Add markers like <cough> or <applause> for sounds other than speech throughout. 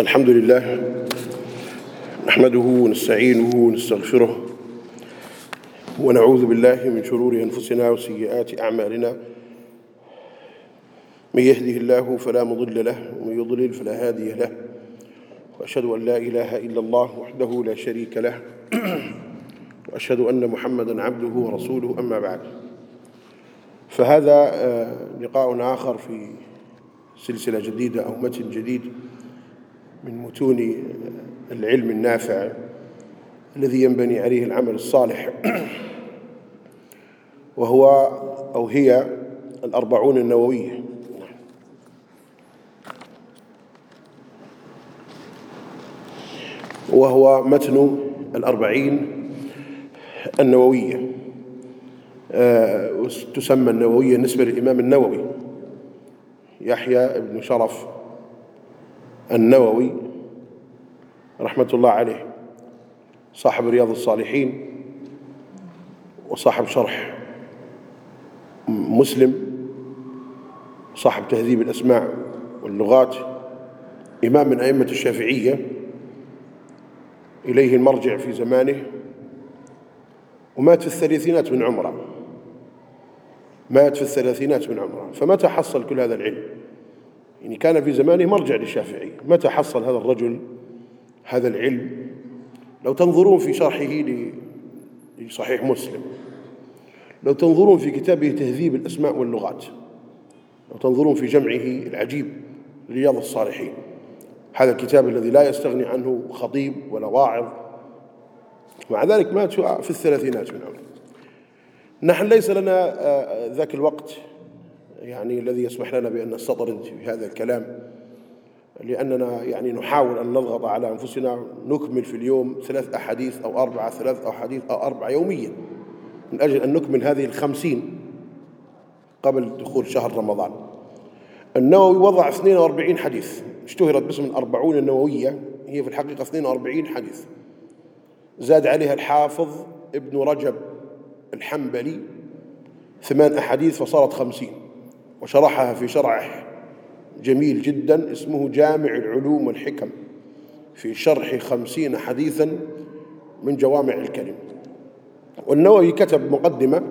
الحمد لله نحمده ونستعينه ونستغفره ونعوذ بالله من شرور أنفسنا وسيئات أعمالنا. من يهده الله فلا مضل له ومن يضلل فلا هادي له. وأشهد أن لا إله إلا الله وحده لا شريك له. <clears throat> وأشهد أن محمدا عبده ورسوله أما بعد. فهذا لقاء آخر في سلسلة جديدة أو متن جديد. من متون العلم النافع الذي ينبني عليه العمل الصالح. <clears throat> وهو أو هي الأربعون النووية. وهو متن الأربعين النووية. تسمى النووية نسبة للإمام النووي. يحيى بن شرف النووي رحمة الله عليه صاحب رياض الصالحين وصاحب شرح مسلم صاحب تهذيب الأسماع واللغات إمام من أئمة الشافعية. إليه المرجع في زمانه. ومات في الثلاثينات من عمره. مات في الثلاثينات من عمره. فمتى حصل كل هذا العلم؟ يعني كان في زمانه مرجع للشافعي. متى حصل هذا الرجل هذا العلم؟ لو تنظرون في شرحه لصحيح مسلم. لو تنظرون في كتابه تهذيب الأسماء واللغات. لو تنظرون في جمعه العجيب رياض الصالحين. هذا الكتاب الذي لا يستغني عنه خطيب ولا واعظ. مع ذلك مات في الثلاثينات من عمره. نحن ليس لنا ذاك الوقت يعني الذي يسمح لنا بأن نستطرد في هذا الكلام لأننا يعني نحاول أن نضغط على أنفسنا نكمل في اليوم ثلاث أحاديث أو أربعة ثلاث أحاديث أو أربعة يوميا من أجل أن نكمل هذه الخمسين قبل دخول شهر رمضان. النووي وضع 42 حديث اشتهرت باسم الأربعون النووية هي في الحقيقة 42 حديث. زاد عليها الحافظ ابن رجب الحنبلي ثمان أحاديث فصارت خمسين. وشرحها في شرح جميل جدا. اسمه جامع العلوم والحكم. في شرح خمسين حديثا من جوامع الكلم. والنووي كتب مقدمة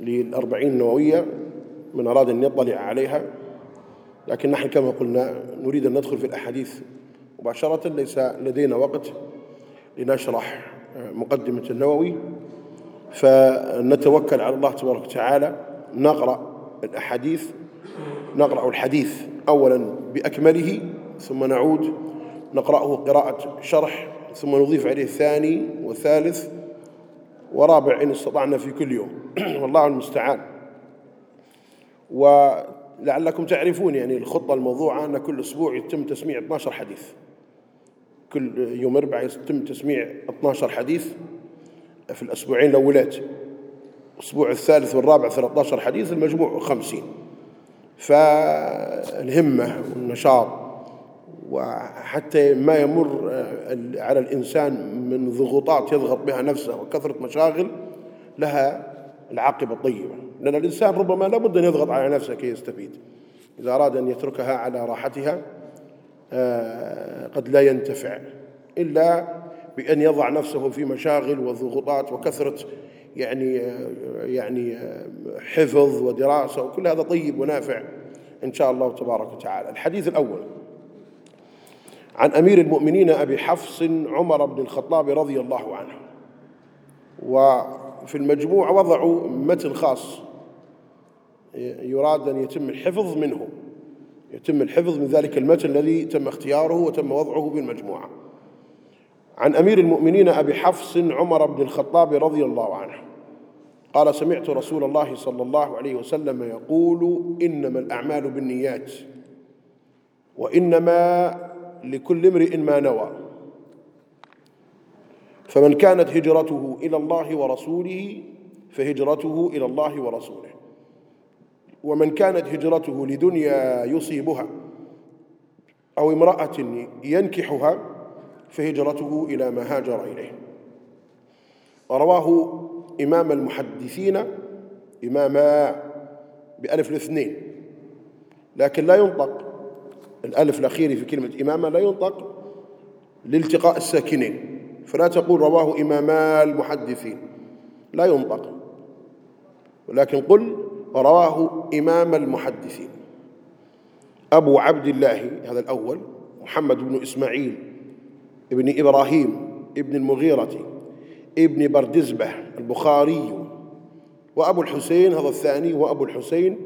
للأربعين النووية من أراد أن يطلع عليها. لكن نحن كما قلنا نريد أن ندخل في الأحاديث. مباشرة ليس لدينا وقت لنشرح مقدمة النووي. فنتوكل على الله تبارك وتعالى. نقرأ الأحاديث نقرأ الحديث أولا بأكمله ثم نعود نقرأه قراءة شرح ثم نضيف عليه الثاني والثالث ورابع إن استطعنا في كل يوم. <clears throat> والله المستعان. ولعلكم تعرفون يعني الخطة الموضوعة أن كل أسبوع يتم تسميع 12 حديث. كل يوم أربعة يتم تسميع 12 حديث في الأسبوعين الأولات. الأسبوع الثالث والرابع 13 حديث المجموع 50 فالهمة والنشاط وحتى ما يمر على الإنسان من ضغوطات يضغط بها نفسه وكثرة مشاغل لها العاقبة الطيبة. لأن الإنسان ربما لابد أن يضغط على نفسه كي يستفيد. إذا أراد أن يتركها على راحتها قد لا ينتفع إلا بأن يضع نفسه في مشاغل وضغوطات وكثرة يعني يعني حفظ ودراسة وكل هذا طيب ونافع إن شاء الله تبارك وتعالى. الحديث الأول عن أمير المؤمنين أبي حفص عمر بن الخطاب رضي الله عنه. وفي المجموع وضعوا متن خاص يراد أن يتم الحفظ منه. يتم الحفظ من ذلك المتن الذي تم اختياره وتم وضعه بالمجموعة عن أمير المؤمنين أبي حفص عمر بن الخطاب رضي الله عنه. قال سمعت رسول الله صلى الله عليه وسلم يقول إنما الأعمال بالنيات وإنما لكل امرئ ما نوى. فمن كانت هجرته إلى الله ورسوله فهجرته إلى الله ورسوله. ومن كانت هجرته لدنيا يصيبها أو امرأة ينكحها فهجرته إلى ما هاجر إليه. ورواه إمام المحدثين إماما بألف الاثنين. لكن لا ينطق الألف الأخير في كلمة إمامة لا ينطق لالتقاء الساكنين. فلا تقول رواه إماما المحدثين. لا ينطق. ولكن قل رواه إمام المحدثين. أبو عبد الله هذا الأول محمد بن إسماعيل ابن إبراهيم ابن المغيرة ابن بردزبة البخاري وأبو الحسين هذا الثاني وأبو الحسين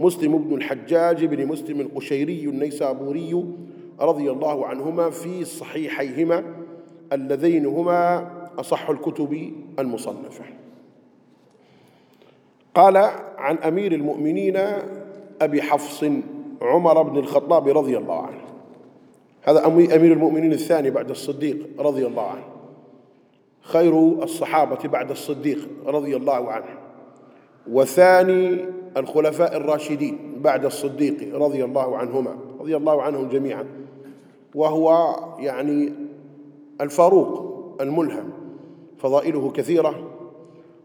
مسلم بن الحجاج بن مسلم القشيري النيسابوري رضي الله عنهما في صحيحيهما اللذين هما أصح الكتب المصنفة. قال عن أمير المؤمنين أبي حفص عمر بن الخطاب رضي الله عنه. هذا أمير المؤمنين الثاني بعد الصديق رضي الله عنه. خير الصحابة بعد الصديق رضي الله عنه. وثاني الخلفاء الراشدين بعد الصديق رضي الله عنهما رضي الله عنهم جميعا. وهو يعني الفاروق الملهم فضائله كثيرة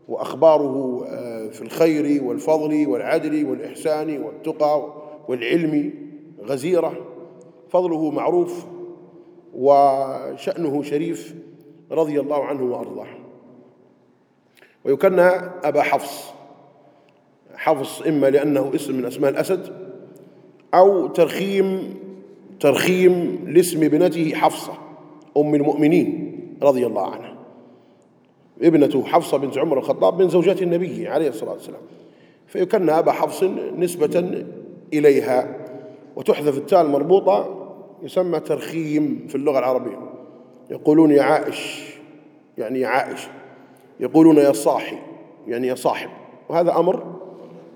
وأخباره آه، في الخير والفضل والعدل والإحسان والتقى والعلم غزيرة فضله معروف وشأنه شريف. رضي الله عنه وأرضاه. ويكنى أبا حفص. حفص إما لأنه اسم من أسماء الأسد أو ترخيم ترخيم لاسم ابنته حفصة أم المؤمنين رضي الله عنها ابنته حفصة بنت عمر الخطاب من زوجات النبي عليه الصلاة والسلام. فيكنى أبا حفص نسبة إليها وتحذف التاء المربوطة يسمى ترخيم في اللغة العربية. يقولون يا عائش يعني يا عائش. يقولون يا صاحي يعني يا صاحب. وهذا أمر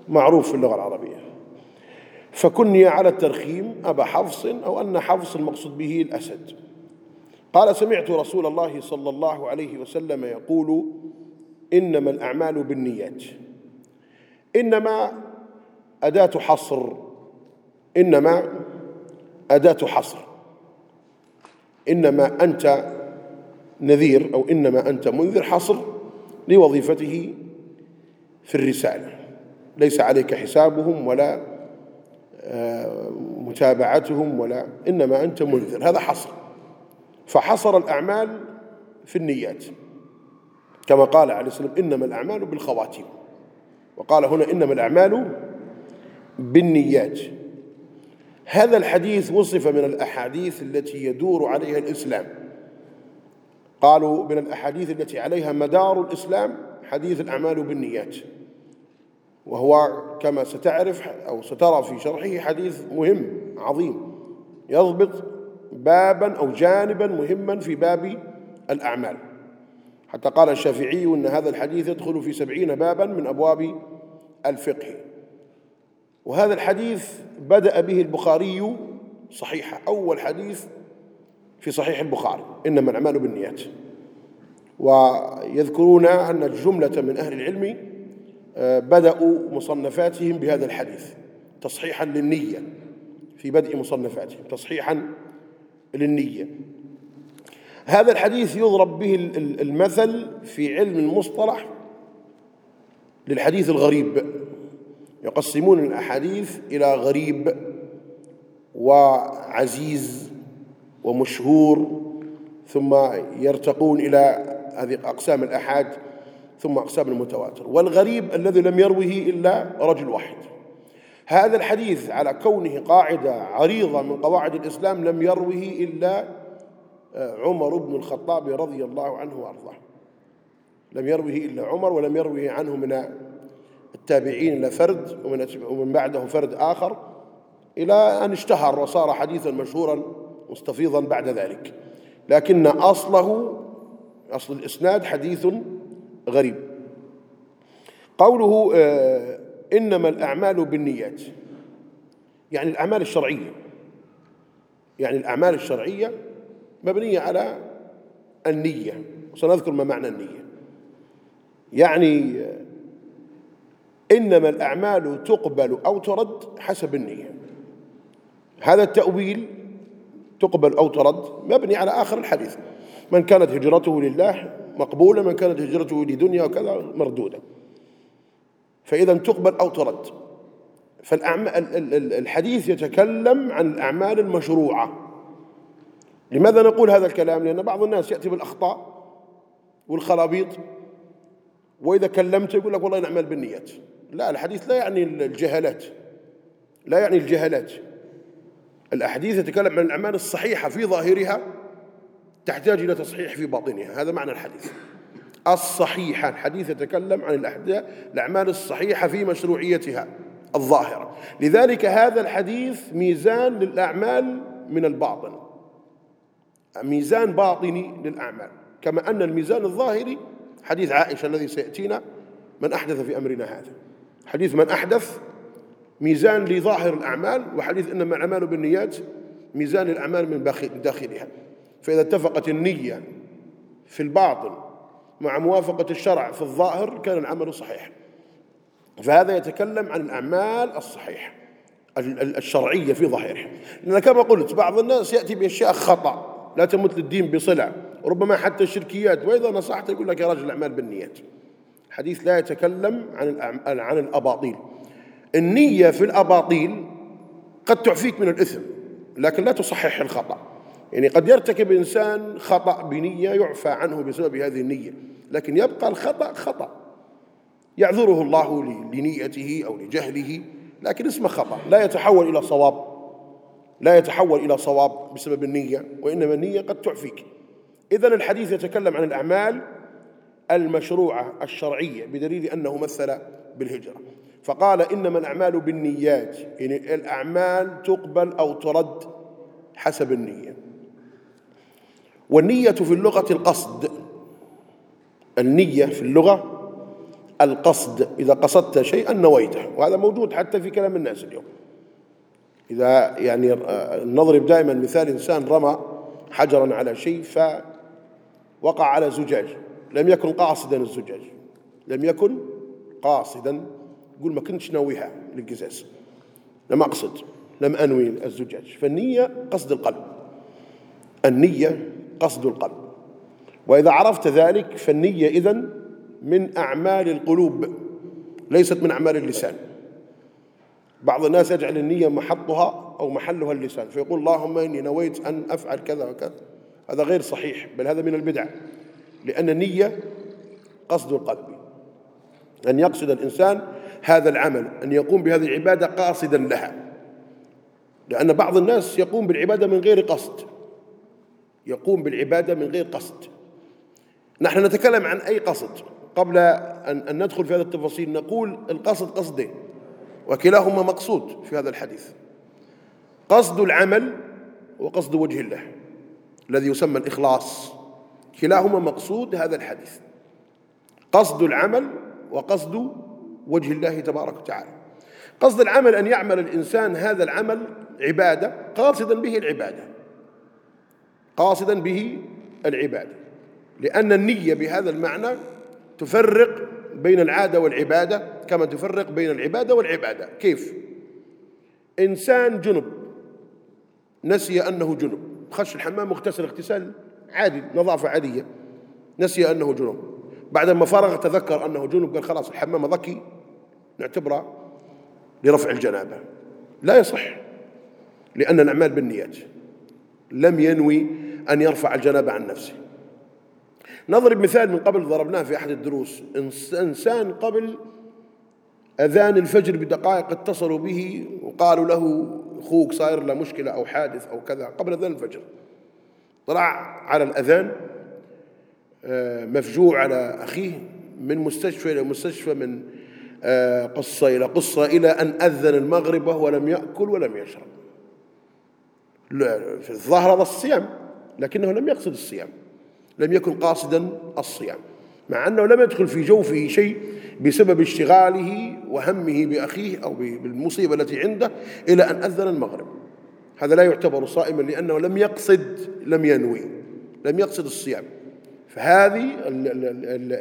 معروف في اللغة العربية. فكني على الترخيم أبا حفص أو أن حفص المقصود به الأسد. قال سمعت رسول الله صلى الله عليه وسلم يقول إنما الأعمال بالنيات. إنما أداة حصر. إنما أداة حصر. إنما أنت نذير أو إنما أنت منذر حصر لوظيفته في الرسالة. ليس عليك حسابهم ولا آه، متابعتهم ولا إنما أنت منذر. هذا حصر. فحصر الأعمال في النيات. كما قال عليه السلام إنما الأعمال بالخواتيم. وقال هنا إنما الأعمال بالنيات. هذا الحديث وصف من الأحاديث التي يدور عليها الإسلام. قالوا من الأحاديث التي عليها مدار الإسلام حديث الأعمال بالنيات. وهو كما ستعرف أو سترى في شرحه حديث مهم عظيم. يضبط بابا أو جانبا مهما في باب الأعمال. حتى قال الشافعي أن هذا الحديث يدخل في سبعين بابا من أبواب الفقه. وهذا الحديث بدأ به البخاري صحيحة أول حديث في صحيح البخاري إنما الأعمال بالنيات. ويذكرون أن جملة من أهل العلم آه، بدأوا مصنفاتهم بهذا الحديث تصحيحا للنية في بدء مصنفاتهم تصحيحا للنية. هذا الحديث يضرب به المثل في علم المصطلح للحديث الغريب. يقسمون الأحاديث إلى غريب وعزيز ومشهور ثم يرتقون إلى هذه أقسام الأحاد ثم أقسام المتواتر. والغريب الذي لم يروه إلا رجل واحد. هذا الحديث على كونه قاعدة عريضة من قواعد الإسلام لم يروه إلا آه، عمر بن الخطاب رضي الله عنه وأرضاه. لم يروه إلا عمر ولم يروه عنه من التابعين إلا فرد ومن بعده فرد آخر إلى أن اشتهر وصار حديثا مشهورا مستفيضا بعد ذلك. لكن أصله أصل الإسناد حديث غريب. قوله آه، إنما الأعمال بالنيات. يعني الأعمال الشرعية. يعني الأعمال الشرعية مبنية على النية. وسنذكر ما معنى النية. يعني آه، إنما الأعمال تقبل أو ترد حسب النية. هذا التأويل تقبل أو ترد مبني على آخر الحديث. من كانت هجرته لله مقبولة من كانت هجرته لدنيا وكذا مردودة. فإذا تقبل أو ترد. فالحديث يتكلم عن الأعمال المشروعة. لماذا نقول هذا الكلام؟ لأن بعض الناس يأتي بالأخطاء والخرابيط وإذا كلمت يقول لك والله نعمل بالنيات. لا الحديث لا يعني الجهالات لا يعني الجهالات. الأحاديث تتكلم عن الأعمال الصحيحة في ظاهرها تحتاج إلى تصحيح في باطنها هذا معنى الحديث. الصحيحة الحديث يتكلم عن الأعمال الصحيحة في مشروعيتها الظاهرة. لذلك هذا الحديث ميزان للأعمال من الباطن. ميزان باطني للأعمال. كما أن الميزان الظاهري حديث عائشة الذي سيأتينا من أحدث في أمرنا هذا. حديث من أحدث ميزان لظاهر الأعمال وحديث إنما الأعمال بالنيات ميزان الأعمال من داخلها. فإذا اتفقت النية في الباطن مع موافقة الشرع في الظاهر كان العمل صحيح. فهذا يتكلم عن الأعمال الصحيحة الشرعية في ظاهرها. لأن كما قلت بعض الناس يأتي بأشياء خطأ لا تمت للدين بصلة. ربما حتى الشركيات وإذا نصحت يقول لك يا رجل الأعمال بالنيات. حديث لا يتكلم عن عن الأباطيل. النية في الأباطيل قد تعفيك من الإثم لكن لا تصحح الخطأ. يعني قد يرتكب إنسان خطأ بنية يعفى عنه بسبب هذه النية لكن يبقى الخطأ خطأ. يعذره الله لنيته أو لجهله لكن اسمه خطأ. لا يتحول إلى صواب. لا يتحول إلى صواب بسبب النية وإنما النية قد تعفيك. إذن الحديث يتكلم عن الأعمال المشروعة الشرعية بدليل أنه مثل بالهجرة. فقال إنما الأعمال بالنيات يعني الأعمال تقبل أو ترد حسب النية. والنية في اللغة القصد. النية في اللغة القصد. إذا قصدت شيئا نويته وهذا موجود حتى في كلام الناس اليوم. إذا يعني نضرب دائما مثال إنسان رمى حجرا على شيء فوقع على زجاج. لم يكن قاصدا الزجاج. لم يكن قاصدا. يقول ما كنتش ناويها للقزاز. لم أقصد لم أنوي الزجاج. فالنية قصد القلب. النية قصد القلب. وإذا عرفت ذلك فالنية إذن من أعمال القلوب ليست من أعمال اللسان. بعض الناس يجعل النية محطها أو محلها اللسان فيقول اللهم إني نويت أن أفعل كذا وكذا. هذا غير صحيح بل هذا من البدع. لأن النية قصد القلب. أن يقصد الإنسان هذا العمل أن يقوم بهذه العبادة قاصدا لها. لأن بعض الناس يقوم بالعبادة من غير قصد. يقوم بالعبادة من غير قصد. نحن نتكلم عن أي قصد؟ قبل أن ندخل في هذه التفاصيل نقول القصد قصدين وكلاهما مقصود في هذا الحديث. قصد العمل وقصد وجه الله الذي يسمى الإخلاص. كلاهما مقصود هذا الحديث. قصد العمل وقصد وجه الله تبارك وتعالى. قصد العمل أن يعمل الإنسان هذا العمل عبادة قاصدا به العبادة. قاصدا به العبادة. لأن النية بهذا المعنى تفرق بين العادة والعبادة كما تفرق بين العبادة والعبادة. كيف؟ إنسان جنب نسي أنه جنب. خش الحمام واغتسل اغتسال عادي نظافة عادية. نسي أنه جنب بعد ما فرغ تذكر أنه جنب قال خلاص الحمام ذكي نعتبره لرفع الجنابة. لا يصح لأن الأعمال بالنيات. لم ينوي أن يرفع الجنابة عن نفسه. نضرب مثال من قبل ضربناه في أحد الدروس. إنسان قبل أذان الفجر بدقائق اتصلوا به وقالوا له أخوك صاير له مشكلة أو حادث أو كذا قبل أذان الفجر. طلع على الأذان آه، مفجوع على أخيه من مستشفى إلى مستشفى من آه، قصة إلى قصة إلى أن أذن المغرب وهو لم يأكل ولم يشرب. في الظاهر هذا الصيام لكنه لم يقصد الصيام لم يكن قاصدا الصيام مع أنه لم يدخل في جوفه شيء بسبب اشتغاله وهمه بأخيه أو بالمصيبة التي عنده إلى أن أذن المغرب. هذا لا يعتبر صائما لأنه لم يقصد لم ينوي لم يقصد الصيام. فهذه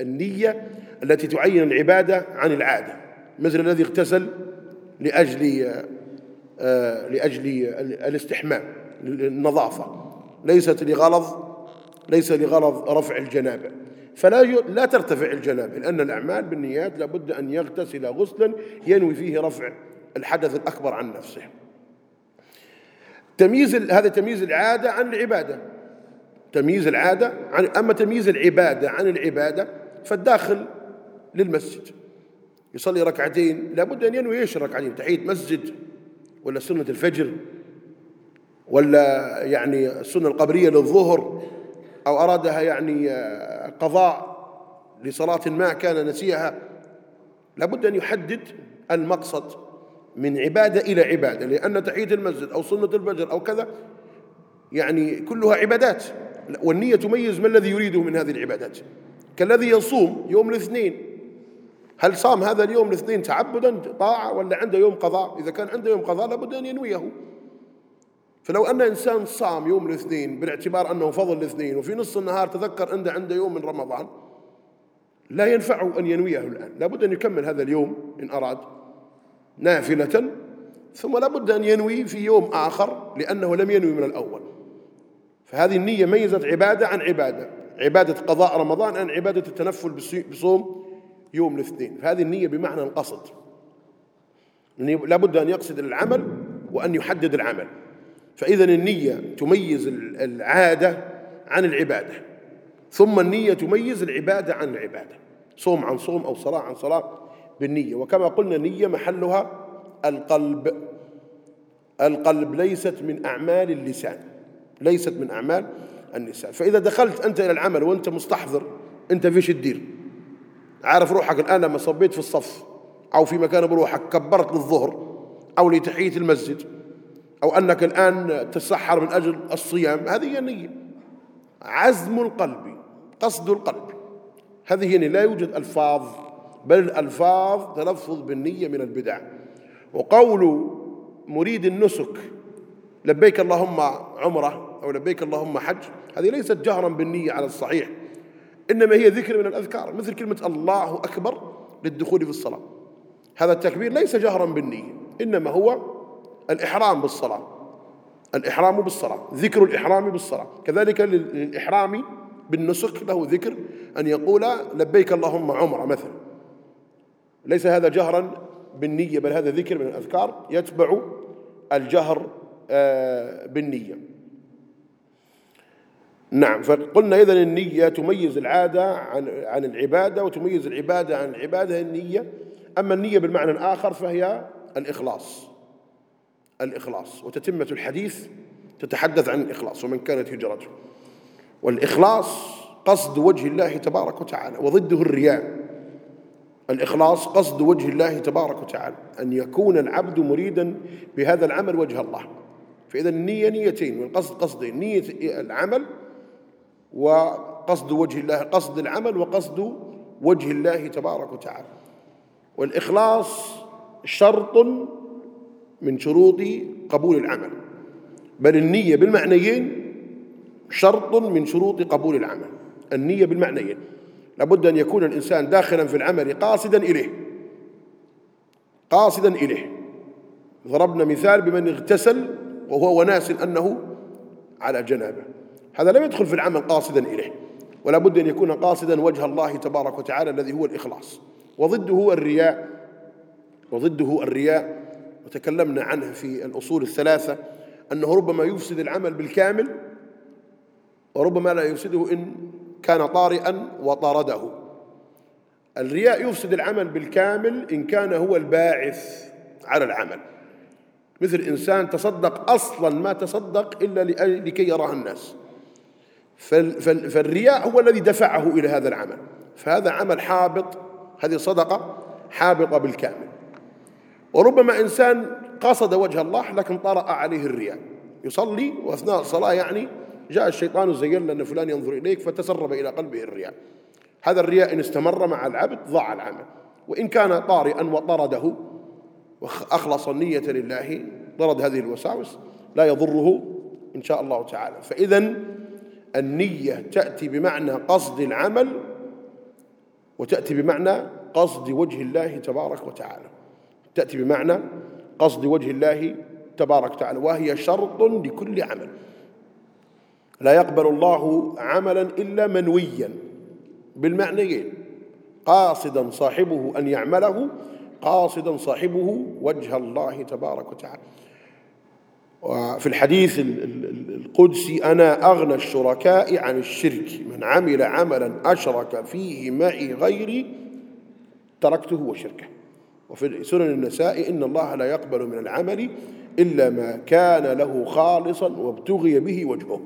النية التي تعين العبادة عن العادة. مثل الذي اغتسل لأجل آه، لأجل الاستحمام النظافة ليست لغلظ ليس لغرض رفع الجنابة. فلا لا ترتفع الجنابة لأن الأعمال بالنيات لابد أن يغتسل غسلا ينوي فيه رفع الحدث الأكبر عن نفسه. تمييز هذا تمييز العادة عن العبادة. تمييز العادة عن أما تمييز العبادة عن العبادة فالداخل للمسجد. يصلي ركعتين لابد أن ينوي إيش الركعتين؟ تحية مسجد ولا سنة الفجر ولا يعني السنة القبرية للظهر أو أرادها يعني آه، قضاء لصلاة ما كان نسيها. لابد أن يحدد المقصد. من عبادة إلى عبادة لأن تحية المسجد أو سنة الفجر أو كذا يعني كلها عبادات. والنية تميز ما الذي يريده من هذه العبادات. كالذي يصوم يوم الاثنين. هل صام هذا اليوم الاثنين تعبدا طاعة ولا عنده يوم قضاء؟ إذا كان عنده يوم قضاء لابد أن ينويه. فلو أن إنسان صام يوم الاثنين باعتبار أنه فضل الاثنين وفي نص النهار تذكر عنده عنده يوم من رمضان لا ينفعه أن ينويه الآن. لابد أن يكمل هذا اليوم إن أراد. نافلة ثم لابد أن ينوي في يوم آخر لأنه لم ينوي من الأول. فهذه النية ميزت عبادة عن عبادة عبادة قضاء رمضان عن عبادة التنفل بصوم يوم الاثنين. فهذه النية بمعنى القصد. لابد أن يقصد العمل وأن يحدد العمل. فإذا النية تميز العادة عن العبادة. ثم النية تميز العبادة عن العبادة. صوم عن صوم أو صلاة عن صلاة. بالنية. وكما قلنا النية محلها القلب. القلب ليست من أعمال اللسان. ليست من أعمال النساء. فإذا دخلت أنت إلى العمل وأنت مستحضر أنت فيش تدير عارف روحك الآن لما صبيت في الصف أو في مكان بروحك كبرت للظهر أو لتحية المسجد أو أنك الآن تسحر من أجل الصيام هذه هي النية. عزم القلب قصد القلب. هذه يعني لا يوجد ألفاظ بل الألفاظ تلفظ بالنية من البدع. وقول مريد النسك لبيك اللهم عمرة أو لبيك اللهم حج هذه ليست جهرا بالنية على الصحيح إنما هي ذكر من الأذكار مثل كلمة الله أكبر للدخول في الصلاة. هذا التكبير ليس جهرا بالنية إنما هو الإحرام بالصلاة. الإحرام بالصلاة ذكر الإحرام بالصلاة. كذلك للإحرام بالنسك له ذكر أن يقول لبيك اللهم عمرة مثلا. ليس هذا جهرا بالنية بل هذا ذكر من الأذكار يتبع الجهر آه، بالنية. نعم فقلنا إذن النية تميز العادة عن عن العبادة وتميز العبادة عن العبادة النية. أما النية بالمعنى الآخر فهي الإخلاص. الإخلاص وتتمة الحديث تتحدث عن الإخلاص ومن كانت هجرته. والإخلاص قصد وجه الله تبارك وتعالى وضده الرياء. الإخلاص قصد وجه الله تبارك وتعالى أن يكون العبد مريدا بهذا العمل وجه الله. فإذا النية نيتين والقصد قصدين نية العمل وقصد وجه الله قصد العمل وقصد وجه الله تبارك وتعالى. والإخلاص شرط من شروط قبول العمل. بل النية بالمعنيين شرط من شروط قبول العمل. النية بالمعنيين. لابد أن يكون الإنسان داخلا في العمل قاصدا إليه. قاصدا إليه. ضربنا مثال بمن اغتسل وهو وناس أنه على جنابه. هذا لم يدخل في العمل قاصدا إليه. ولا بد أن يكون قاصدا وجه الله تبارك وتعالى الذي هو الإخلاص. وضده الرياء وضده الرياء وتكلمنا عنه في الأصول الثلاثة أنه ربما يفسد العمل بالكامل وربما لا يفسده إن كان طارئا وطارده الرياء يفسد العمل بالكامل إن كان هو الباعث على العمل. مثل إنسان تصدق أصلا ما تصدق إلا لكي يراها الناس. فالرياء هو الذي دفعه إلى هذا العمل. فهذا عمل حابط هذه صدقة حابطة بالكامل. وربما إنسان قصد وجه الله لكن طرأ عليه الرياء. يصلي وأثناء الصلاة يعني جاء الشيطان وزين أن فلان ينظر إليك فتسرب إلى قلبه الرياء. هذا الرياء إن استمر مع العبد ضاع العمل. وإن كان طارئا وطرده وأخلص النية لله طرد هذه الوساوس لا يضره إن شاء الله تعالى. فإذا النية تأتي بمعنى قصد العمل وتأتي بمعنى قصد وجه الله تبارك وتعالى. تأتي بمعنى قصد وجه الله تبارك وتعالى وهي شرط لكل عمل. لا يقبل الله عملا إلا منويا بالمعنيين. قاصدا صاحبه أن يعمله قاصدا صاحبه وجه الله تبارك وتعالى. وفي الحديث القدسي أنا أغنى الشركاء عن الشرك من عمل عملا أشرك فيه معي غيري تركته وشركه. وفي سنن النساء إن الله لا يقبل من العمل إلا ما كان له خالصا وابتغي به وجهه.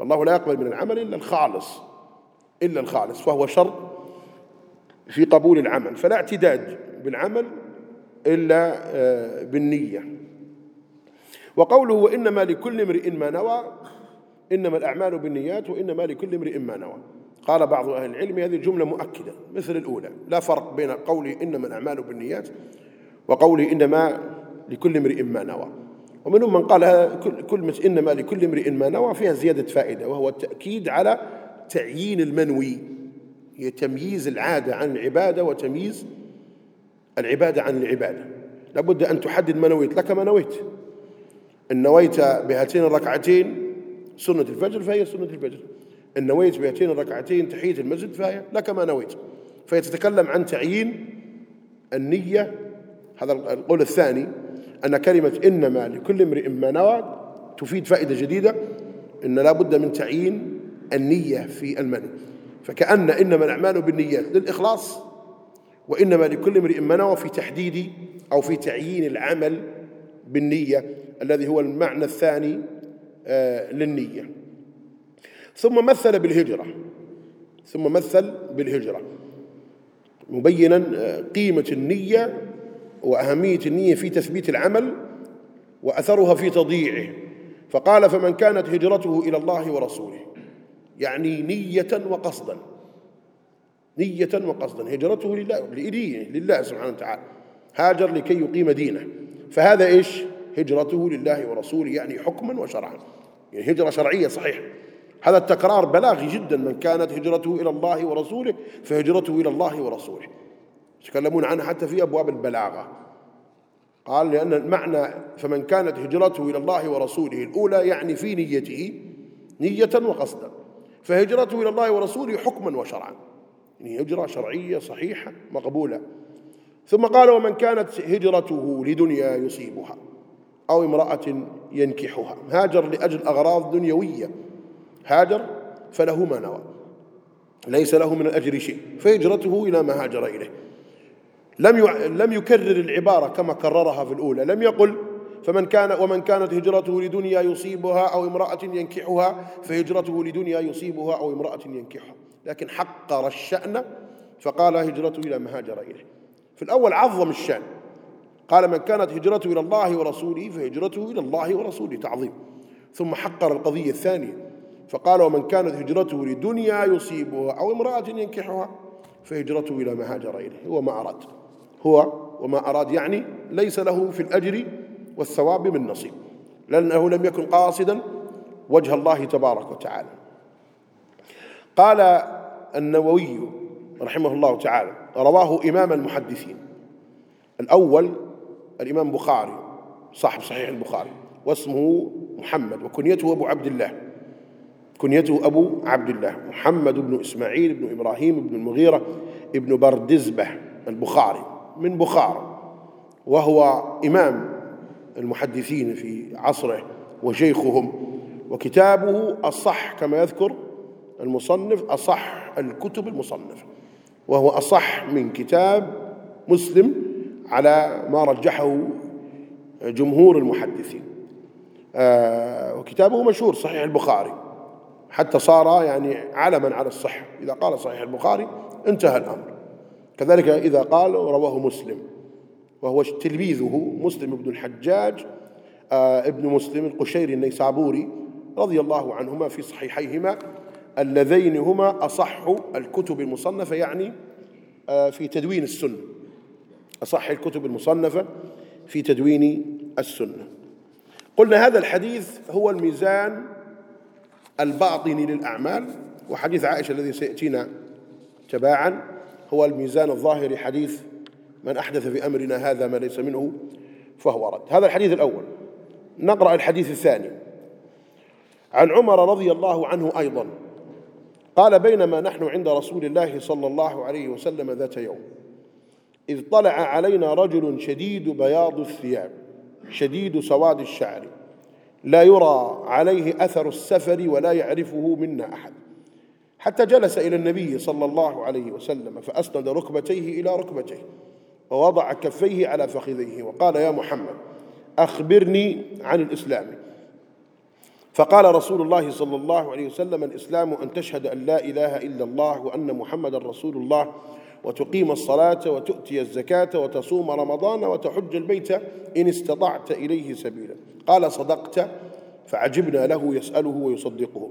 الله لا يقبل من العمل إلا الخالص إلا الخالص فهو شرط في قبول العمل فلا اعتداد بالعمل إلا آه، بالنية. وقوله وإنما لكل امرئ ما نوى إنما الأعمال بالنيات وإنما لكل امرئ ما نوى. قال بعض أهل العلم هذه الجملة مؤكدة مثل الأولى لا فرق بين قوله إنما الأعمال بالنيات وقوله إنما لكل امرئ ما نوى. ومنهم من قال كلمة إنما لكل امرئ ما نوى فيها زيادة فائدة وهو التأكيد على تعيين المنوي هي تمييز العادة عن العبادة وتمييز العبادة عن العبادة. لابد أن تحدد ما نويت لك ما نويت. إن نويت بهاتين الركعتين سنة الفجر فهي سنة الفجر. إن نويت بهاتين الركعتين تحية المسجد فهي لك ما نويت. فيتتكلم عن تعيين النية هذا القول الثاني. أن كلمة إنما لكل امرئ ما نوى تفيد فائدة جديدة إن لا بد من تعيين النية في المنع. فكأن إنما الأعمال بالنيات للإخلاص وإنما لكل امرئ ما نوى في تحديد أو في تعيين العمل بالنية الذي هو المعنى الثاني آه، للنية. ثم مثل بالهجرة. ثم مثل بالهجرة. مبينا آه، قيمة النية وأهمية النية في تثبيت العمل وأثرها في تضييعه. فقال فمن كانت هجرته إلى الله ورسوله. يعني نية وقصدا. نية وقصدا. هجرته لله لإليه لله سبحانه وتعالى. هاجر لكي يقيم دينه. فهذا إيش؟ هجرته لله ورسوله يعني حكما وشرعا. يعني هجرة شرعية صحيح. هذا التكرار بلاغي جدا. من كانت هجرته إلى الله ورسوله فهجرته إلى الله ورسوله. يتكلمون عنها حتى في أبواب البلاغة. قال لأن المعنى فمن كانت هجرته إلى الله ورسوله الأولى يعني في نيته نية وقصدا. فهجرته إلى الله ورسوله حكما وشرعا. يعني هجرة شرعية صحيحة مقبولة. ثم قال ومن كانت هجرته لدنيا يصيبها أو امرأة ينكحها. هاجر لأجل أغراض دنيوية. هاجر فله ما نوى ليس له من الأجر شيء. فهجرته إلى ما هاجر إليه. لم لم يكرر العبارة كما كررها في الأولى. لم يقل فمن كان ومن كانت هجرته لدنيا يصيبها أو امرأة ينكحها فهجرته لدنيا يصيبها أو امرأة ينكحها. لكن حقر الشأن فقال هجرته إلى ما هاجر إليه. في الأول عظم الشأن. قال من كانت هجرته إلى الله ورسوله فهجرته إلى الله ورسوله تعظيم. ثم حقر القضية الثانية. فقال ومن كانت هجرته لدنيا يصيبها أو امرأة ينكحها فهجرته إلى ما هاجر إليه. هو ما أراد. هو وما أراد يعني ليس له في الأجر والثواب من نصيب. لأنه لم يكن قاصدا وجه الله تبارك وتعالى. قال النووي رحمه الله تعالى رواه إمام المحدثين. الأول الإمام بخاري صاحب صحيح البخاري واسمه محمد وكنيته أبو عبد الله. كنيته أبو عبد الله محمد بن إسماعيل بن إبراهيم بن المغيرة ابن بردزبة البخاري. من بخارى وهو إمام المحدثين في عصره وشيخهم وكتابه أصح كما يذكر المصنف أصح الكتب المصنفة وهو أصح من كتاب مسلم على ما رجحه جمهور المحدثين. آه وكتابه مشهور صحيح البخاري حتى صار يعني علما على الصحة. إذا قال صحيح البخاري انتهى الأمر. كذلك إذا قال رواه مسلم وهو تلميذه مسلم بن الحجاج آه ابن مسلم القشيري النيسابوري رضي الله عنهما في صحيحيهما اللذين هما أصح الكتب المصنفة يعني آه في تدوين السنة. أصح الكتب المصنفة في تدوين السنة. قلنا هذا الحديث هو الميزان الباطني للأعمال وحديث عائشة الذي سيأتينا تباعا. هو الميزان الظاهري حديث من أحدث في أمرنا هذا ما ليس منه فهو رد. هذا الحديث الأول. نقرأ الحديث الثاني. عن عمر رضي الله عنه أيضا. قال بينما نحن عند رسول الله صلى الله عليه وسلم ذات يوم إذ طلع علينا رجل شديد بياض الثياب شديد سواد الشعر لا يرى عليه أثر السفر ولا يعرفه منا أحد. حتى جلس إلى النبي صلى الله عليه وسلم فأسند ركبتيه إلى ركبتيه ووضع كفيه على فخذيه وقال يا محمد أخبرني عن الإسلام. فقال رسول الله صلى الله عليه وسلم الإسلام أن تشهد أن لا إله إلا الله وأن محمد رسول الله وتقيم الصلاة وتؤتي الزكاة وتصوم رمضان وتحج البيت إن استطعت إليه سبيلا. قال صدقت فعجبنا له يسأله ويصدقه.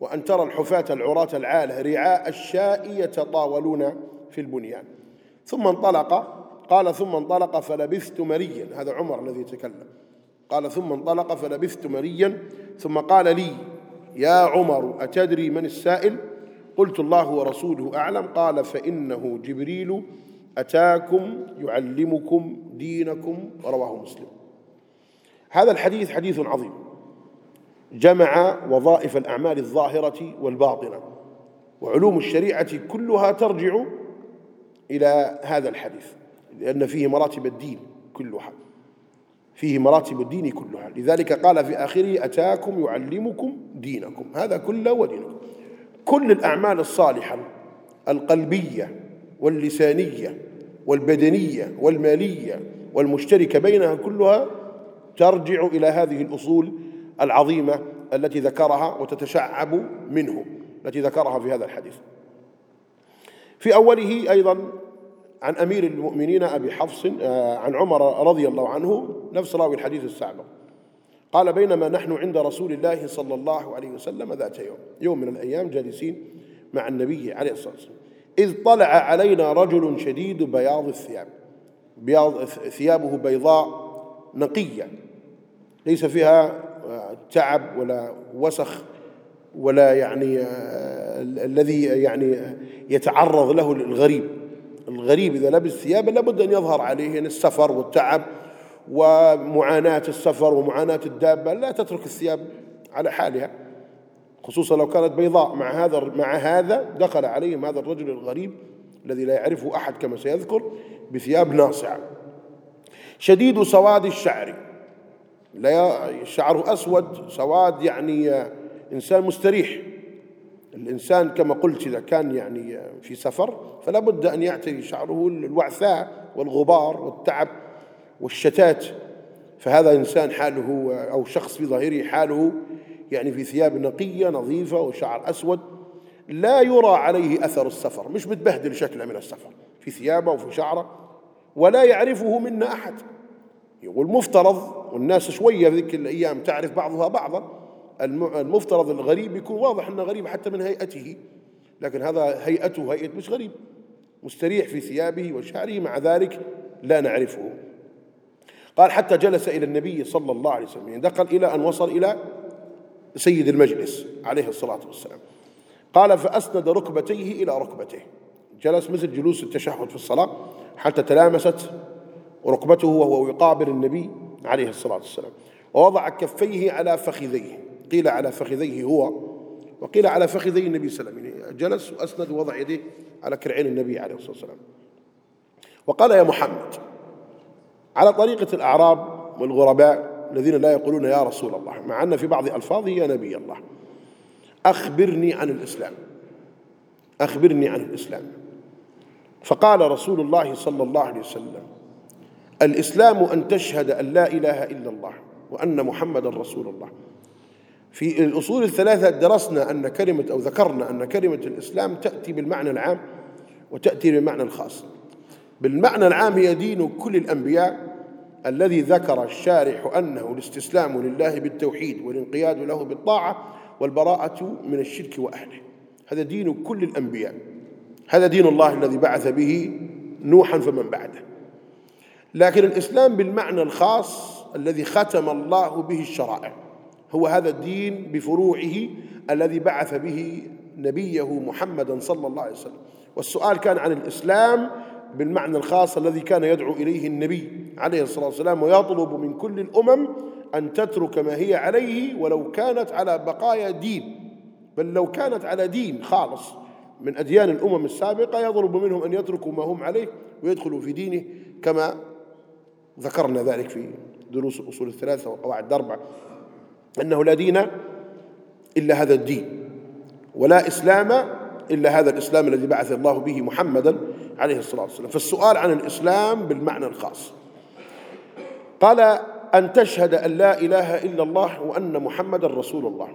وأن ترى الحفاة العراة العالة رعاء الشاء يتطاولون في البنيان. ثم انطلق قال ثم انطلق فلبثت مريا. هذا عمر الذي تكلم قال ثم انطلق فلبثت مريا. ثم قال لي يا عمر أتدري من السائل؟ قلت الله ورسوله أعلم. قال فإنه جبريل أتاكم يعلمكم دينكم رواه مسلم. هذا الحديث حديث عظيم. جمع وظائف الأعمال الظاهرة والباطنة. وعلوم الشريعة كلها ترجع إلى هذا الحديث لأن فيه مراتب الدين كلها. فيه مراتب الدين كلها. لذلك قال في آخره أتاكم يعلمكم دينكم. هذا كله ودينكم. كل الأعمال الصالحة القلبية واللسانية والبدنية والمالية والمشتركة بينها كلها ترجع إلى هذه الأصول العظيمة التي ذكرها وتتشعب منه التي ذكرها في هذا الحديث. في أوله أيضا عن أمير المؤمنين أبي حفص آه، عن عمر رضي الله عنه نفس راوي الحديث السابق. قال بينما نحن عند رسول الله صلى الله عليه وسلم ذات يوم يوم من الأيام جالسين مع النبي عليه الصلاة والسلام إذ طلع علينا رجل شديد بياض الثياب بياض ثيابه بيضاء نقية ليس فيها تعب ولا وسخ ولا يعني آه، الذي يعني يتعرض له الغريب الغريب إذا لبس ثيابا لابد أن يظهر عليه السفر والتعب ومعاناة السفر ومعاناة الدابة لا تترك الثياب على حالها. خصوصا لو كانت بيضاء مع هذا مع هذا دخل عليهم هذا الرجل الغريب الذي لا يعرفه أحد كما سيذكر بثياب ناصعة. شديد سواد الشعر. لا شعره أسود سواد يعني إنسان مستريح. الإنسان كما قلت إذا كان يعني في سفر فلا بد أن يعتري شعره الوعثاء والغبار والتعب والشتات. فهذا إنسان حاله أو شخص في ظاهره حاله يعني في ثياب نقية نظيفة وشعر أسود لا يرى عليه أثر السفر مش متبهدل شكله من السفر في ثيابه وفي شعره ولا يعرفه منا أحد. يقول مفترض والناس شوية في ذيك الأيام تعرف بعضها بعضا. المفترض الغريب يكون واضح أنه غريب حتى من هيئته. لكن هذا هيئته هيئة مش غريب. مستريح في ثيابه وشعره مع ذلك لا نعرفه. قال حتى جلس إلى النبي صلى الله عليه وسلم. يعني إلى أن وصل إلى سيد المجلس عليه الصلاة والسلام. قال فأسند ركبتيه إلى ركبتيه جلس مثل جلوس التشهد في الصلاة حتى تلامست ركبته وهو يقابل النبي عليه الصلاة والسلام. ووضع كفيه على فخذيه. قيل على فخذيه هو وقيل على فخذي النبي صلى الله عليه وسلم. يعني جلس وأسند ووضع يديه على كرعين النبي عليه الصلاة والسلام. وقال يا محمد على طريقة الأعراب والغرباء الذين لا يقولون يا رسول الله مع أن في بعض ألفاظه يا نبي الله. أخبرني عن الإسلام. أخبرني عن الإسلام. فقال رسول الله صلى الله عليه وسلم الإسلام أن تشهد أن لا إله إلا الله وأن محمد رسول الله. في الأصول الثلاثة درسنا أن كلمة أو ذكرنا أن كلمة الإسلام تأتي بالمعنى العام وتأتي بالمعنى الخاص. بالمعنى العام هي دين كل الأنبياء الذي ذكر الشارح أنه الاستسلام لله بالتوحيد والانقياد له بالطاعة والبراءة من الشرك وأهله. هذا دين كل الأنبياء. هذا دين الله الذي بعث به نوحا فمن بعده. لكن الإسلام بالمعنى الخاص الذي ختم الله به الشرائع هو هذا الدين بفروعه الذي بعث به نبيه محمدا صلى الله عليه وسلم. والسؤال كان عن الإسلام بالمعنى الخاص الذي كان يدعو إليه النبي عليه الصلاة والسلام ويطلب من كل الأمم أن تترك ما هي عليه ولو كانت على بقايا دين. بل لو كانت على دين خالص من أديان الأمم السابقة يطلب منهم أن يتركوا ما هم عليه ويدخلوا في دينه كما ذكرنا ذلك في دروس الأصول الثلاثة والقواعد الأربعة أنه لا دين إلا هذا الدين ولا إسلام إلا هذا الإسلام الذي بعث الله به محمدا عليه الصلاة والسلام. فالسؤال عن الإسلام بالمعنى الخاص. قال أن تشهد أن لا إله إلا الله وأن محمدا رسول الله.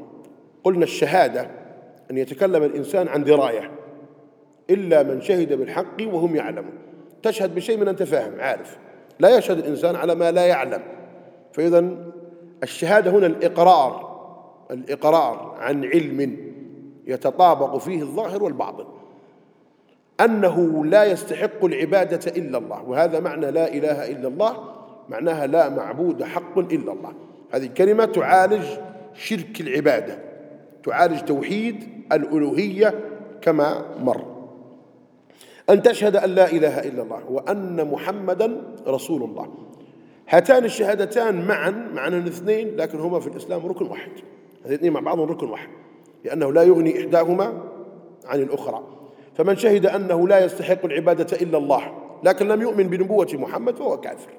قلنا الشهادة أن يتكلم الإنسان عن دراية إلا من شهد بالحق وهم يعلمون. تشهد بشيء من أنت فاهم عارف. لا يشهد الإنسان على ما لا يعلم. فإذا الشهادة هنا الإقرار الإقرار عن علم يتطابق فيه الظاهر والباطن. أنه لا يستحق العبادة إلا الله وهذا معنى لا إله إلا الله معناها لا معبود حق إلا الله. هذه الكلمة تعالج شرك العبادة تعالج توحيد الألوهية كما مر. أن تشهد أن لا إله إلا الله وأن محمدا رسول الله هاتان الشهادتان معا معنى الاثنين لكن هما في الإسلام ركن واحد. الاثنين مع بعضهم ركن واحد لأنه لا يغني إحداهما عن الأخرى. فمن شهد أنه لا يستحق العبادة إلا الله لكن لم يؤمن بنبوة محمد فهو كافر.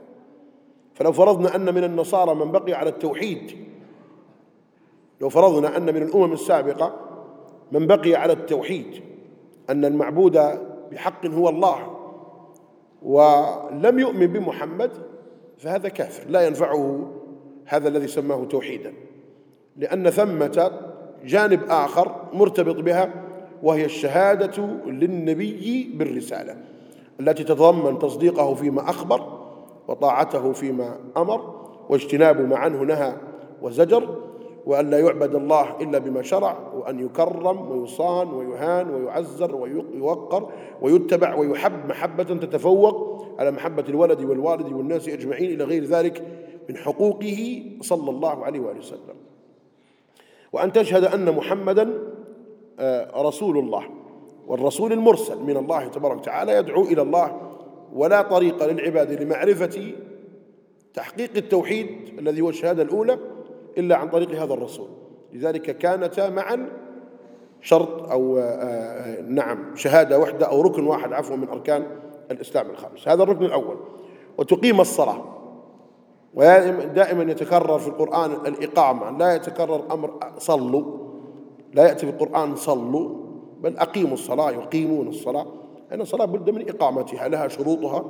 فلو فرضنا أن من النصارى من بقي على التوحيد لو فرضنا أن من الأمم السابقة من بقي على التوحيد أن المعبود بحق هو الله ولم يؤمن بمحمد فهذا كافر لا ينفعه هذا الذي سماه توحيدا. لأن ثمة جانب آخر مرتبط بها وهي الشهادة للنبي بالرسالة التي تتضمن تصديقه فيما أخبر وطاعته فيما أمر واجتناب ما عنه نهى وزجر وأن لا يعبد الله إلا بما شرع وأن يكرم ويصان ويهان ويعزر ويوقر ويتبع ويحب محبة تتفوق على محبة الولد والوالد والناس أجمعين إلى غير ذلك من حقوقه صلى الله عليه وآله وسلم. وأن تشهد أن محمدا آه، رسول الله والرسول المرسل من الله تبارك وتعالى يدعو إلى الله ولا طريق للعباد لمعرفة تحقيق التوحيد الذي هو الشهادة الأولى إلا عن طريق هذا الرسول. لذلك كانتا معا شرط أو آه، آه، نعم شهادة واحدة أو ركن واحد عفوا من أركان الإسلام الخامس. هذا الركن الأول. وتقيم الصلاة. ودائما يتكرر في القرآن الإقامة. لا يتكرر أمر صلوا. لا يأتي في القرآن صلوا بل أقيموا الصلاة يقيمون الصلاة. أن الصلاة بد من إقامتها لها شروطها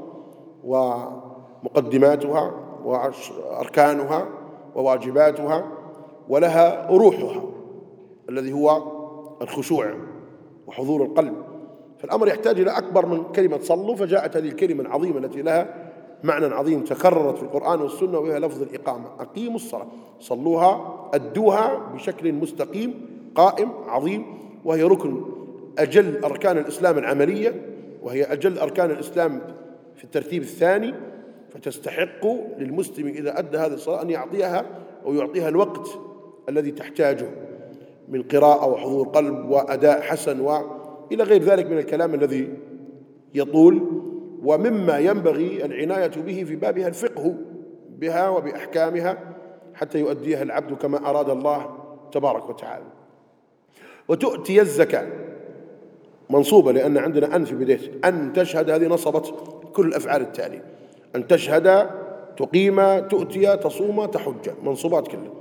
ومقدماتها وأركانها. وواجباتها ولها روحها الذي هو الخشوع وحضور القلب. فالأمر يحتاج إلى أكبر من كلمة صلوا فجاءت هذه الكلمة العظيمة التي لها معنى عظيم تكررت في القرآن والسنة وهي لفظ الإقامة. أقيموا الصلاة. صلوها أدوها بشكل مستقيم قائم عظيم وهي ركن أجل أركان الإسلام العملية وهي أجل أركان الإسلام في الترتيب الثاني. فتستحق للمسلم إذا أدى هذه الصلاة أن يعطيها أو يعطيها الوقت الذي تحتاجه من قراءة وحضور قلب وأداء حسن وإلى غير ذلك من الكلام الذي يطول ومما ينبغي العناية به في بابها الفقه بها وبأحكامها حتى يؤديها العبد كما أراد الله تبارك وتعالى. وتؤتي الزكاة منصوبة لأن عندنا أن في بداية أن تشهد هذه نصبت كل الأفعال التالية. أن تشهد تقيم تؤتي تصوم تحج منصوبات كلها.